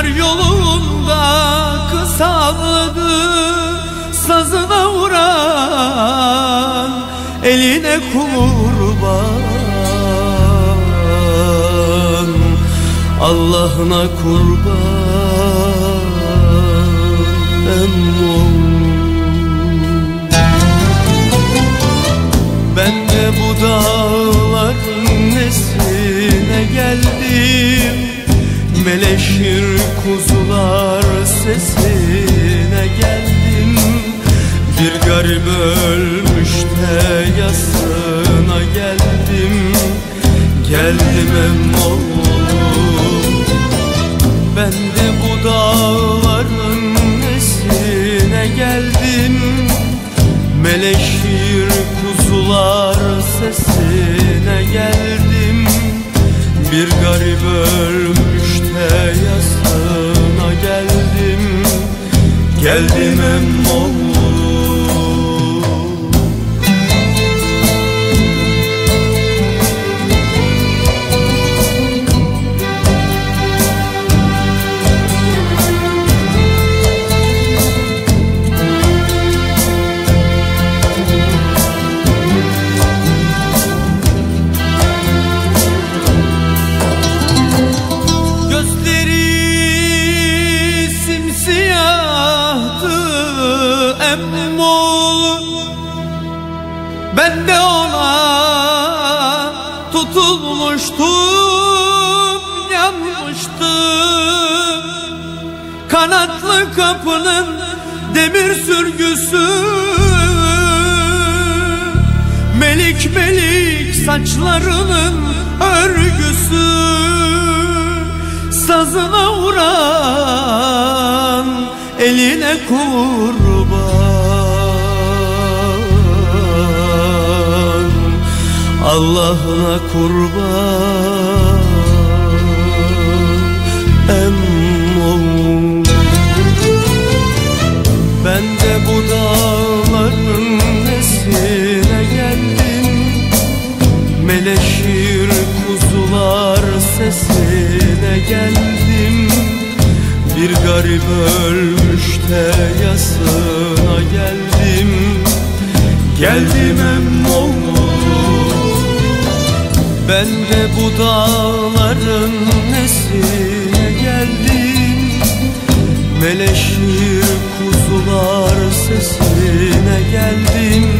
Yar yolunda kısaldı Sazına vuran eline kurban. Allah'ına kurban emmom Ben de bu dağların nesine geldim Meleşir kuzular sesine geldim. Bir garip ölmüş de yasına geldim. Geldim emmoğlum Ben de bu dağların nesine geldim. Meleşir kuzular sesine geldim. Bir garip ölmüş yasına geldim. Geldim emmoğlum saçlarının örgüsü Sazına vuran eline kurban. Allah'ına kurban geldim. Bir garip ölmüş de yasına geldim. Geldim emmoğlu Ben de bu dağların nesine geldim. Meleşir kuzular sesine geldim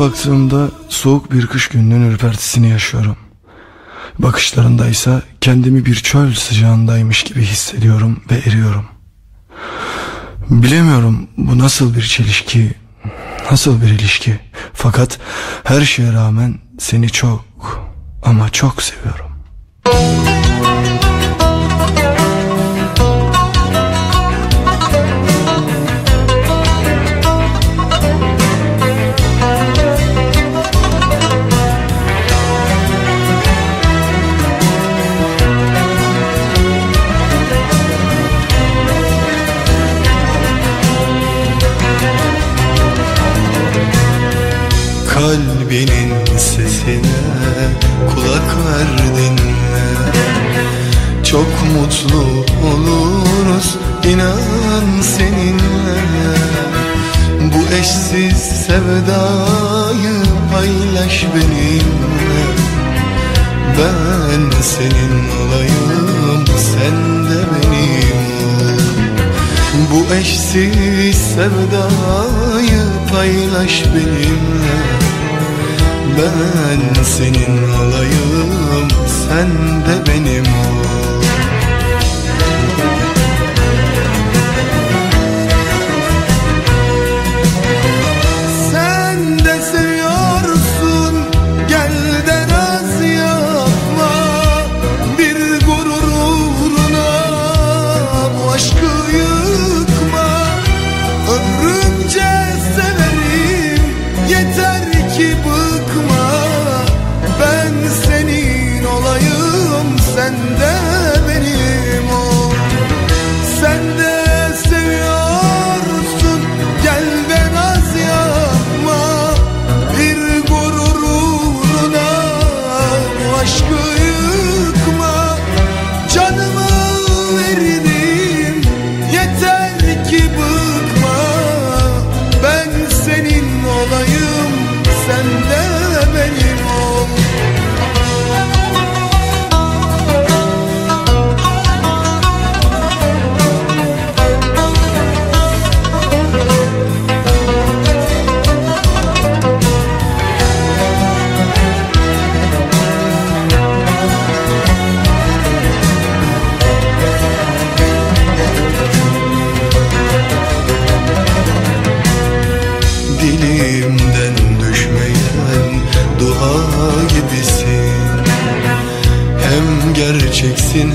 baktığımda soğuk bir kış gününün ürpertisini yaşıyorum. Bakışlarındaysa kendimi bir çöl sıcağındaymış gibi hissediyorum ve eriyorum. Bilemiyorum bu nasıl bir çelişki, nasıl bir ilişki. Fakat her şeye rağmen seni çok ama çok seviyorum. Kalbinin sevdayı paylaş benimle. Ben senin olayım sen de benim Bu eşsiz sevdayı paylaş benimle. Ben senin olayım sen de benim ol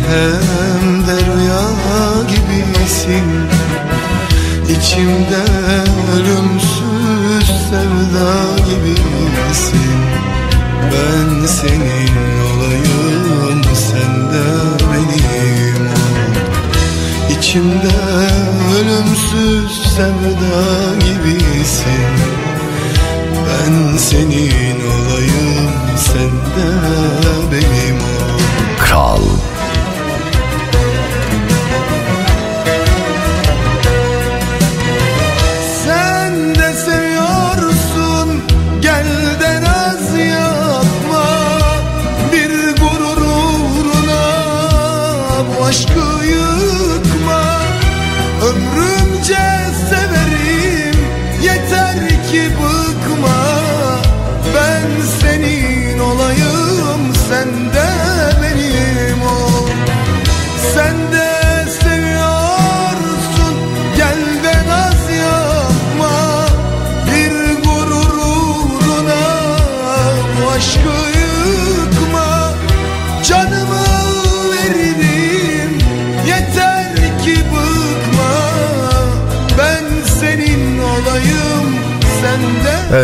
hem de rüya gibisin. İçimde ölümsüz sevda gibisin. Ben senin olayım sen de benim. Ol İçimde ölümsüz sevda gibisin. Ben senin olayım sen de benim. Ol Kral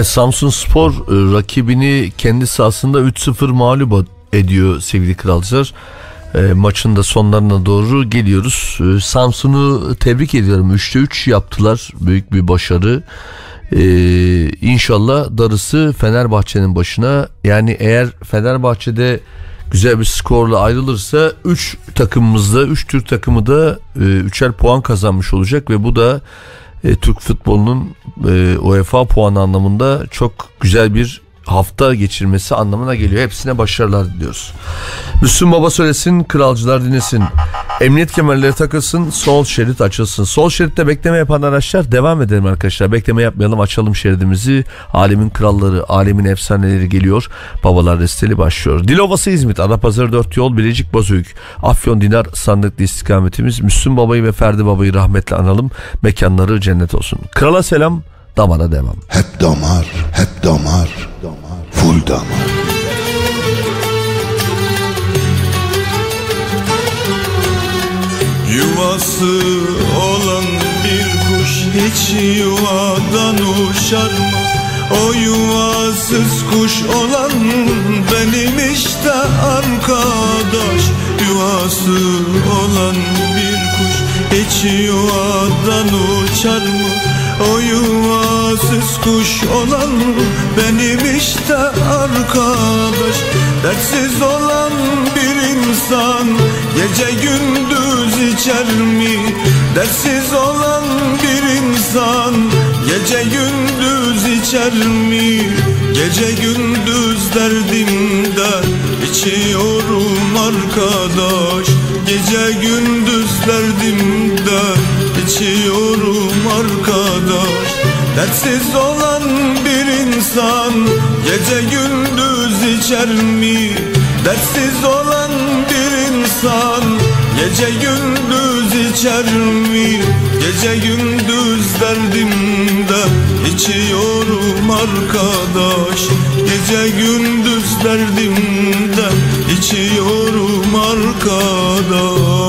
Evet Samsun Spor e, rakibini kendi sahasında 3-0 mağlup ediyor sevgili kralcılar. E, maçın da sonlarına doğru geliyoruz. E, Samsun'u tebrik ediyorum. 3'te 3 yaptılar. Büyük bir başarı. E, inşallah darısı Fenerbahçe'nin başına. Yani eğer Fenerbahçe'de güzel bir skorla ayrılırsa 3 takımımızda 3 Türk takımı da 3'er puan kazanmış olacak ve bu da e, Türk futbolunun e, UEFA puanı anlamında çok güzel bir hafta geçirmesi anlamına geliyor. Hepsine başarılar diliyoruz. Müslüm Baba söylesin, kralcılar dinlesin. Emniyet kemerleri takılsın, sol şerit açılsın. Sol şeritte bekleme yapan araçlar devam edelim arkadaşlar. Bekleme yapmayalım, açalım şeridimizi. Alemin kralları, alemin efsaneleri geliyor. Babalar desteli başlıyor. Dilovası İzmit, Adapazarı 4 yol, Bilecik Bozüyük, Afyon Dinar sandıklı istikametimiz. Müslüm Baba'yı ve Ferdi Baba'yı rahmetle analım. Mekanları cennet olsun. Krala selam, damara devam. Hep damar, hep damar, full damar. Yuvası olan bir kuş hiç yuvadan uçar mı? O yuvasız kuş olan benim işte arkadaş Yuvası olan bir kuş hiç yuvadan uçar mı? O yuvasız kuş olan benim işte arkadaş Dertsiz olan bir insan gece gündüz içer mi? Dertsiz olan bir insan gece gündüz içer mi? Gece gündüz derdimden içiyorum arkadaş Gece gündüz derdimden içiyorum arkadaş Dertsiz olan bir insan gece gündüz içer mi? Dertsiz olan bir insan gece gündüz içer mi? Gece gündüz derdimde içiyorum arkadaş Gece gündüz derdimde içiyorum arkadaş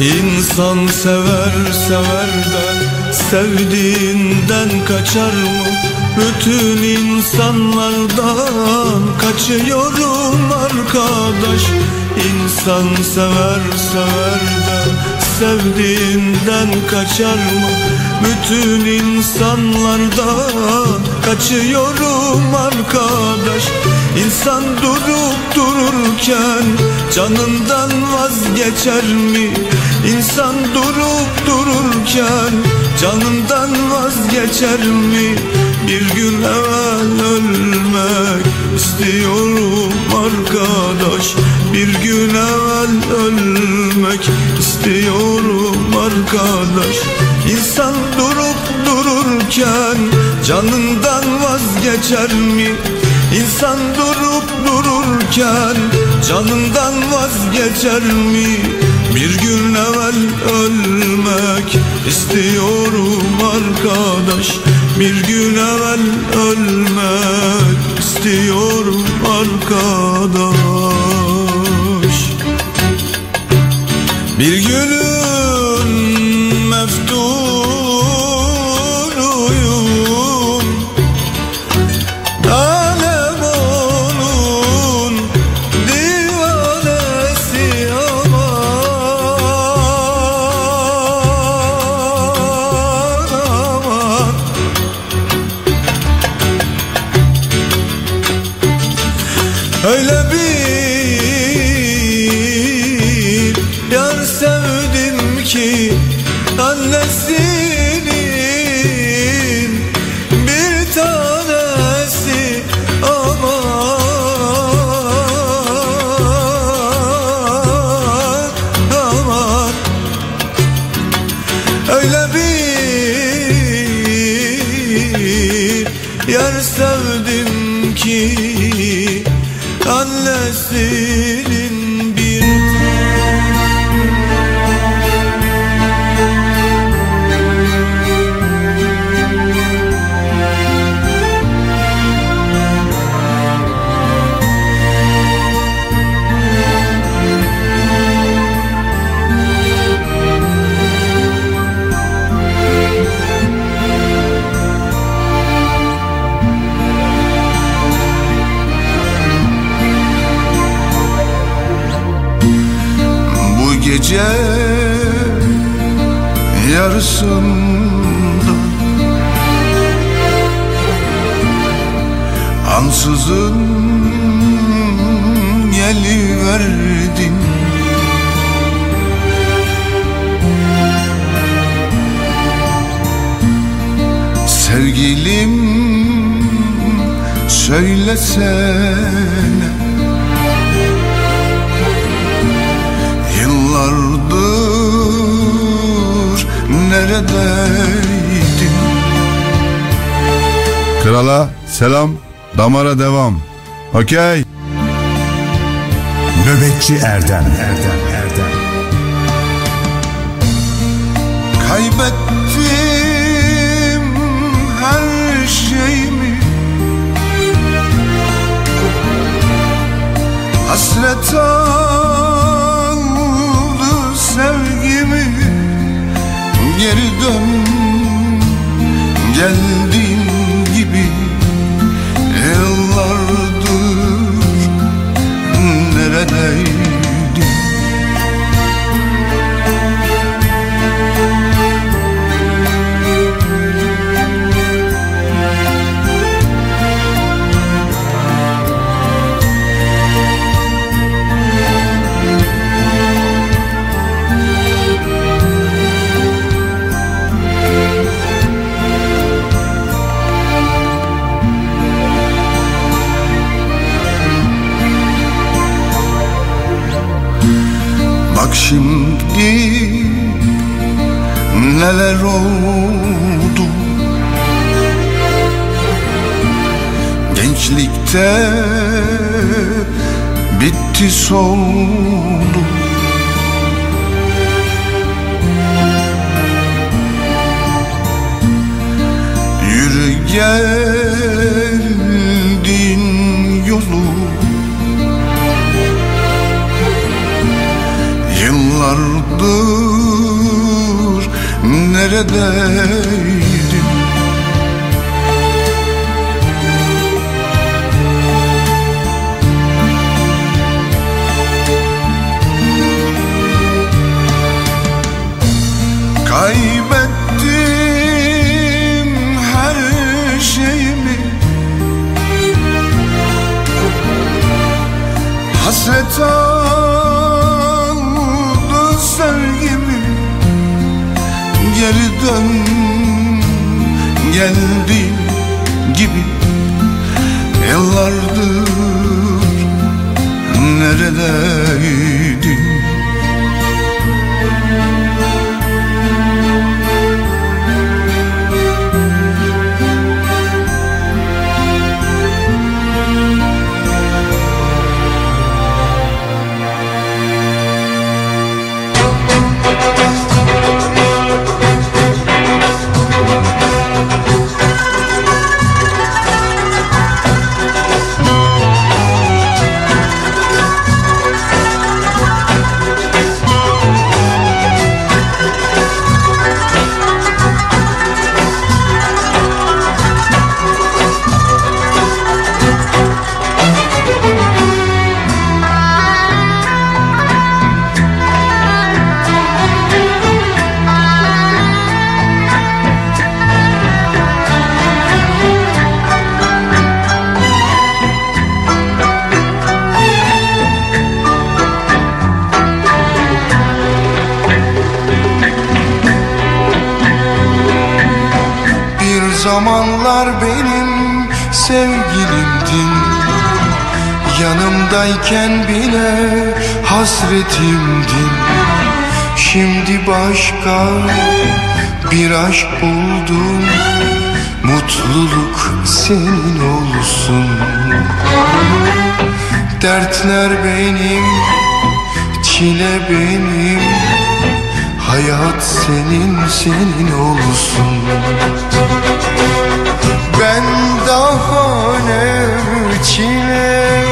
İnsan sever sever de sevdiğinden kaçar mı? Bütün insanlardan kaçıyorum arkadaş İnsan sever sever de sevdiğinden kaçar mı? Bütün insanlardan kaçıyorum arkadaş İnsan durup dururken canından vazgeçer mi? İnsan durup dururken canından vazgeçer mi? Bir gün evvel ölmek istiyorum arkadaş Bir gün evvel ölmek istiyorum arkadaş İnsan durup dururken canından vazgeçer mi? İnsan durup dururken canından vazgeçer mi? Bir gün evvel ölmek istiyorum arkadaş. Bir gün evvel ölmek istiyorum arkadaş. Bir günün selam damara devam. Okey. Nöbetçi Erdem. Erdem Erdem Kaybettim her şeyimi. Hasret aldı sevgimi. Geri dön geldiğin Bak şimdi. Neler oldu? Gençlikte bitti soldu. Yürü geldin Yıllardır neredeydin Kaybettim her şeyimi. Hasret aldı Geri dön. Geldi gibi Yıllardır neredeydin zamanlar benim sevgilimdin Yanımdayken bile hasretimdin Şimdi başka bir aşk buldum. Mutluluk senin olsun. Dertler benim, çile benim. Hayat senin, senin olsun daha ne çile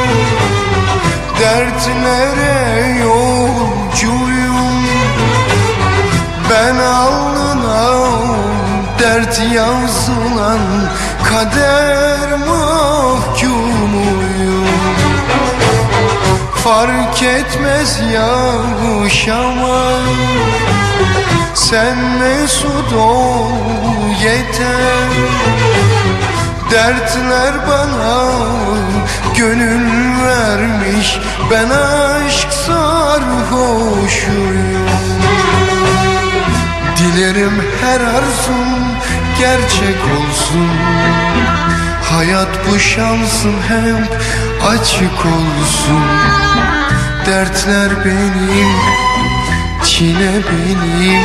Dertlere yolcuyum? Ben alnına dert yazılan Kader mahkumuyum. Fark etmez yaşamak Sen mesut ol yeter Dertler bana gönül vermiş Ben aşk sarhoşuyum Dilerim her arzum gerçek olsun. Hayat bu şansım hep açık olsun. Dertler benim, çile benim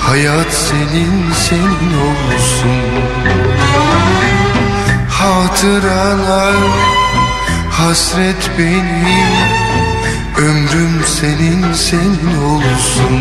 Hayat senin senin olsun. Hatıralar hasret benim Ömrüm senin senin olsun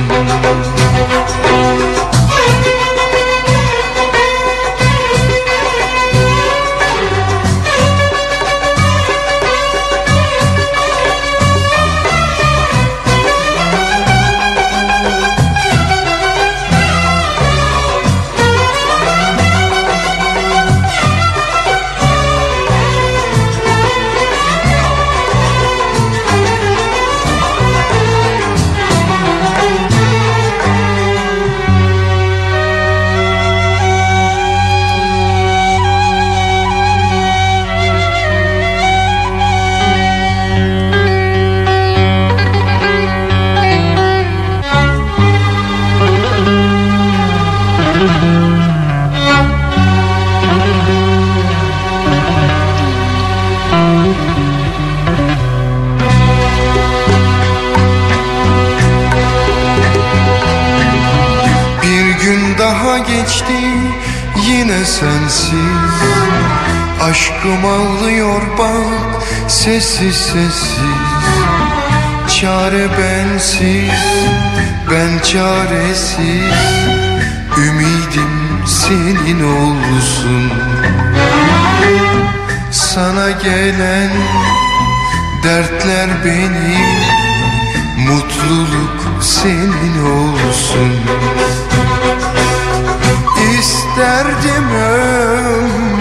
sessiz sessiz. Çare bensiz ben çaresiz. Ümidim senin olsun Sana gelen dertler benim Mutluluk senin olsun İsterdim ömrümüz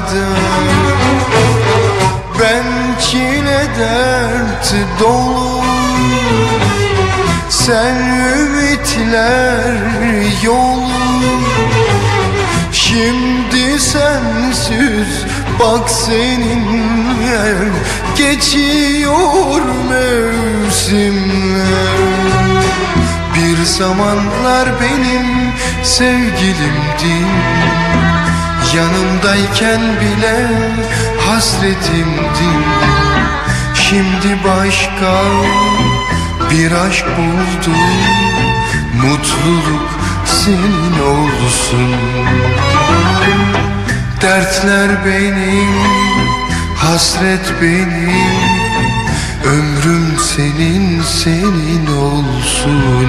kader Ben çile dert dolu. Sen ümitler yolu. Şimdi sensiz bak seninle Geçiyor mevsimler. Bir zamanlar benim sevgilimdin Yanımdayken bile hasretimdin Şimdi başka bir aşk buldum. Mutluluk senin olsun. Dertler benim, hasret benim. Ömrüm senin, senin olsun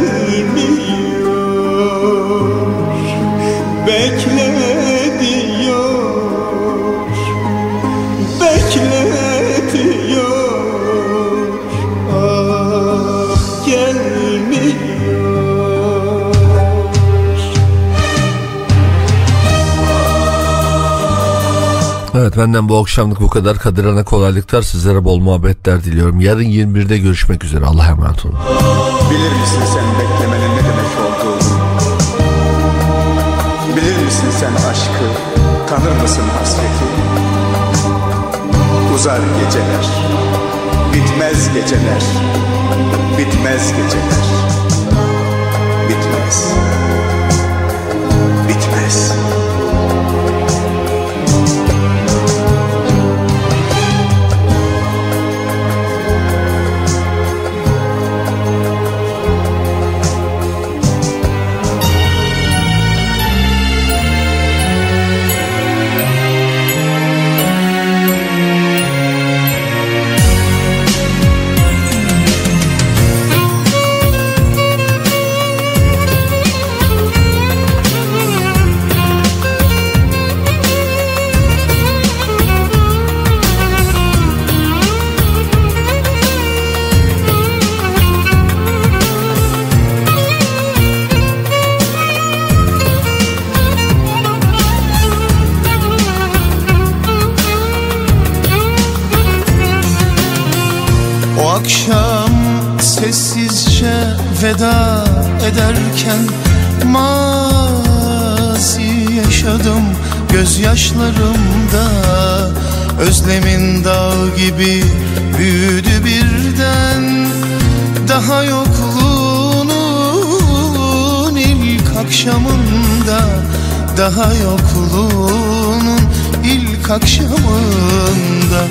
me you. Evet benden bu akşamlık bu kadar. Kadir Ana kolaylıklar sizlere bol muhabbetler diliyorum. Yarın 21'de görüşmek üzere. Allah'a emanet olun. Bilir misin sen beklemenin ne demek olduğunu? Bilir misin sen aşkı? Tanır mısın hasreti? Uzar geceler, bitmez geceler, bitmez geceler, bitmez, gibi büyüdü birden. Daha yokluğunun ilk akşamında Daha yokluğunun ilk akşamında.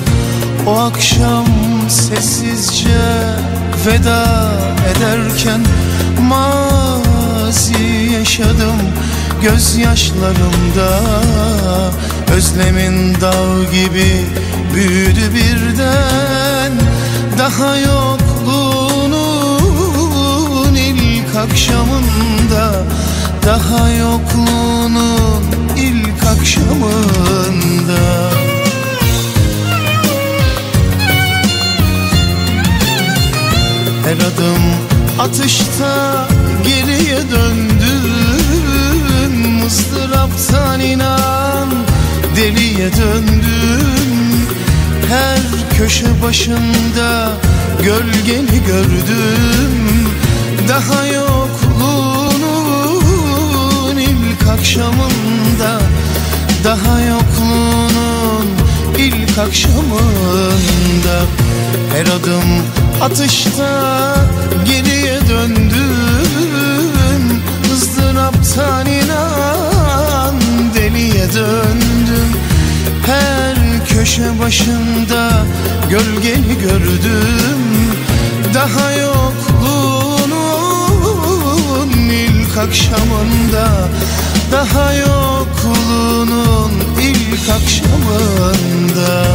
O akşam sessizce veda ederken Mazi yaşadım gözyaşlarımda. Özlemin dağ gibi büyüdü birden. Daha yokluğunun ilk akşamında. Daha yokluğunun ilk akşamında. Her adım atışta geriye döndüm ıstıraptan inan deliye döndüm Her köşe başında gölgeni gördüm. Daha yokluğunun ilk akşamında Daha yokluğunun ilk akşamında. Her adım atışta geriye döndüm. Izdıraptan inan deliye döndüm. Her köşe başında gölgeni gördüm. Daha yokluğunun ilk akşamında Daha yokluğunun ilk akşamında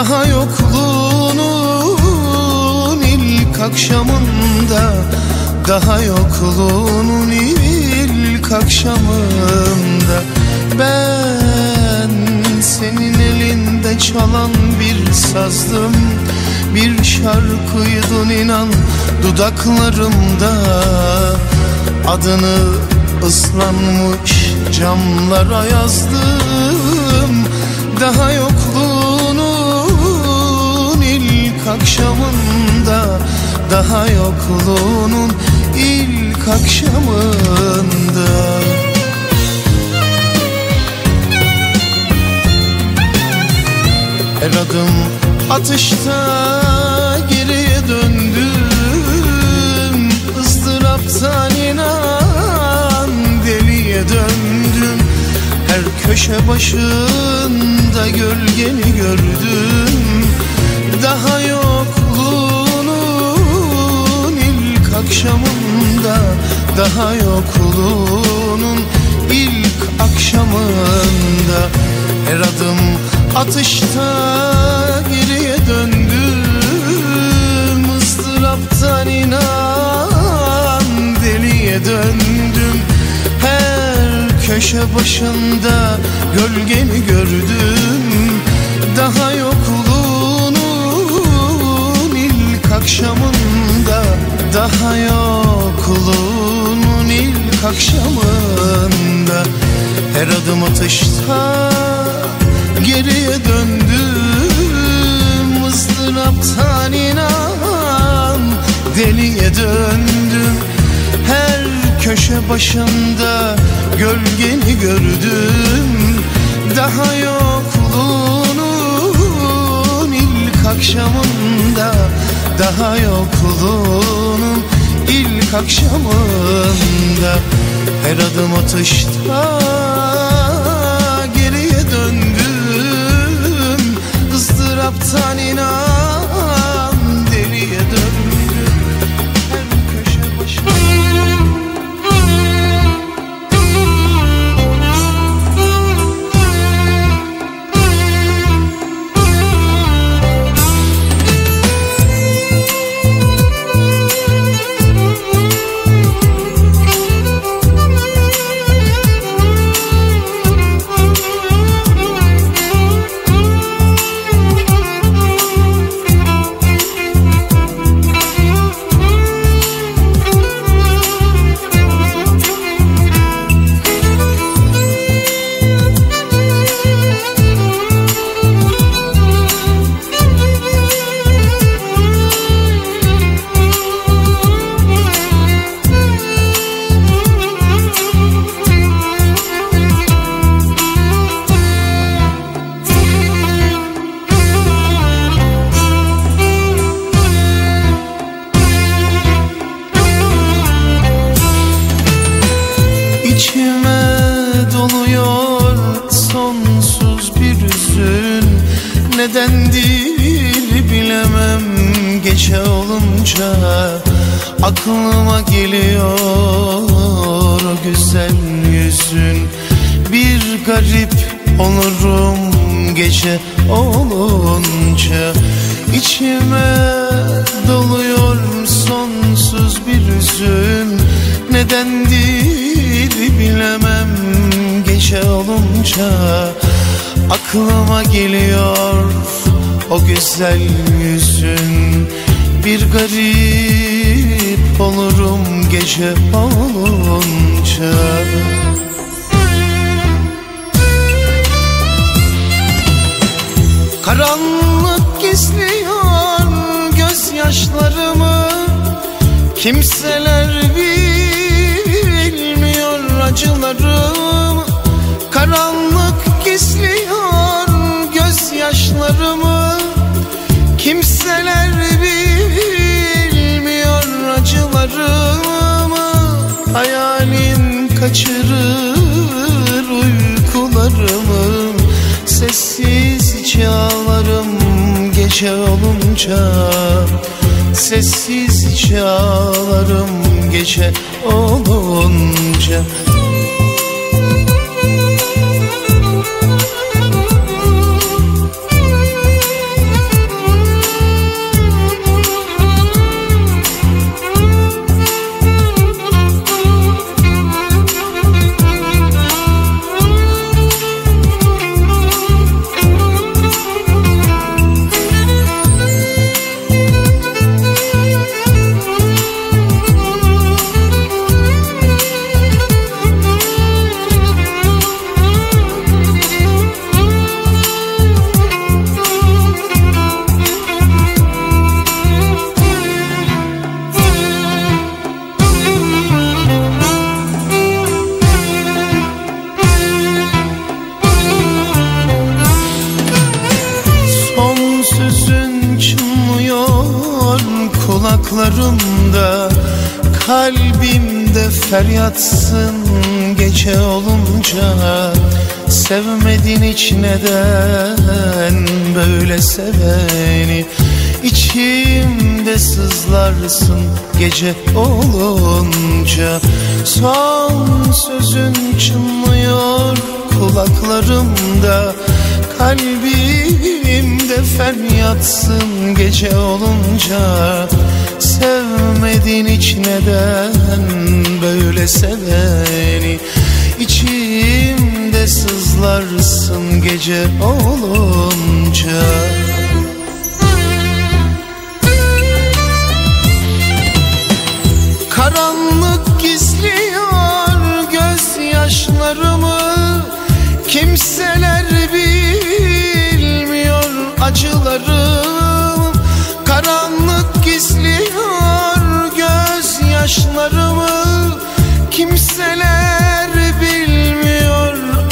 Daha yokluğunun ilk akşamında Daha yokluğunun ilk akşamında. Ben senin elinde çalan bir sazdım Bir şarkıydın inan dudaklarımda. Adını ıslanmış camlara yazdım Daha yokluğunun akşamında Daha yokluğunun ilk akşamında. Her adım atışta geriye döndüm. Izdıraptan inan deliye döndüm. Her köşe başında gölgeni gördüm. Daha yokluğunun ilk akşamında Daha yokluğunun ilk akşamında Her adım atışta geriye döndüm. Istıraptan inan deliye döndüm. Her köşe başında gölgeni gördüm. Daha yokluğunun ilk akşamında Daha yokluğunun ilk akşamında. Her adım atışta geriye döndüm. Izdıraptan inan deliye döndüm. Her köşe başında gölgeni gördüm. Daha yokluğunun ilk akşamında daha yokluğunun ilk akşamında her adım atışta geriye döndüm. Izdıraptan inan gece olunca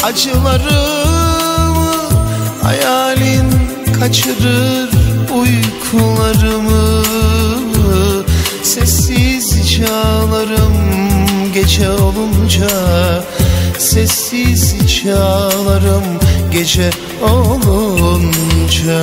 acılarımı Hayalin kaçırır uykularımı Sessiz çağlarım gece olunca Sessiz çağlarım gece olunca.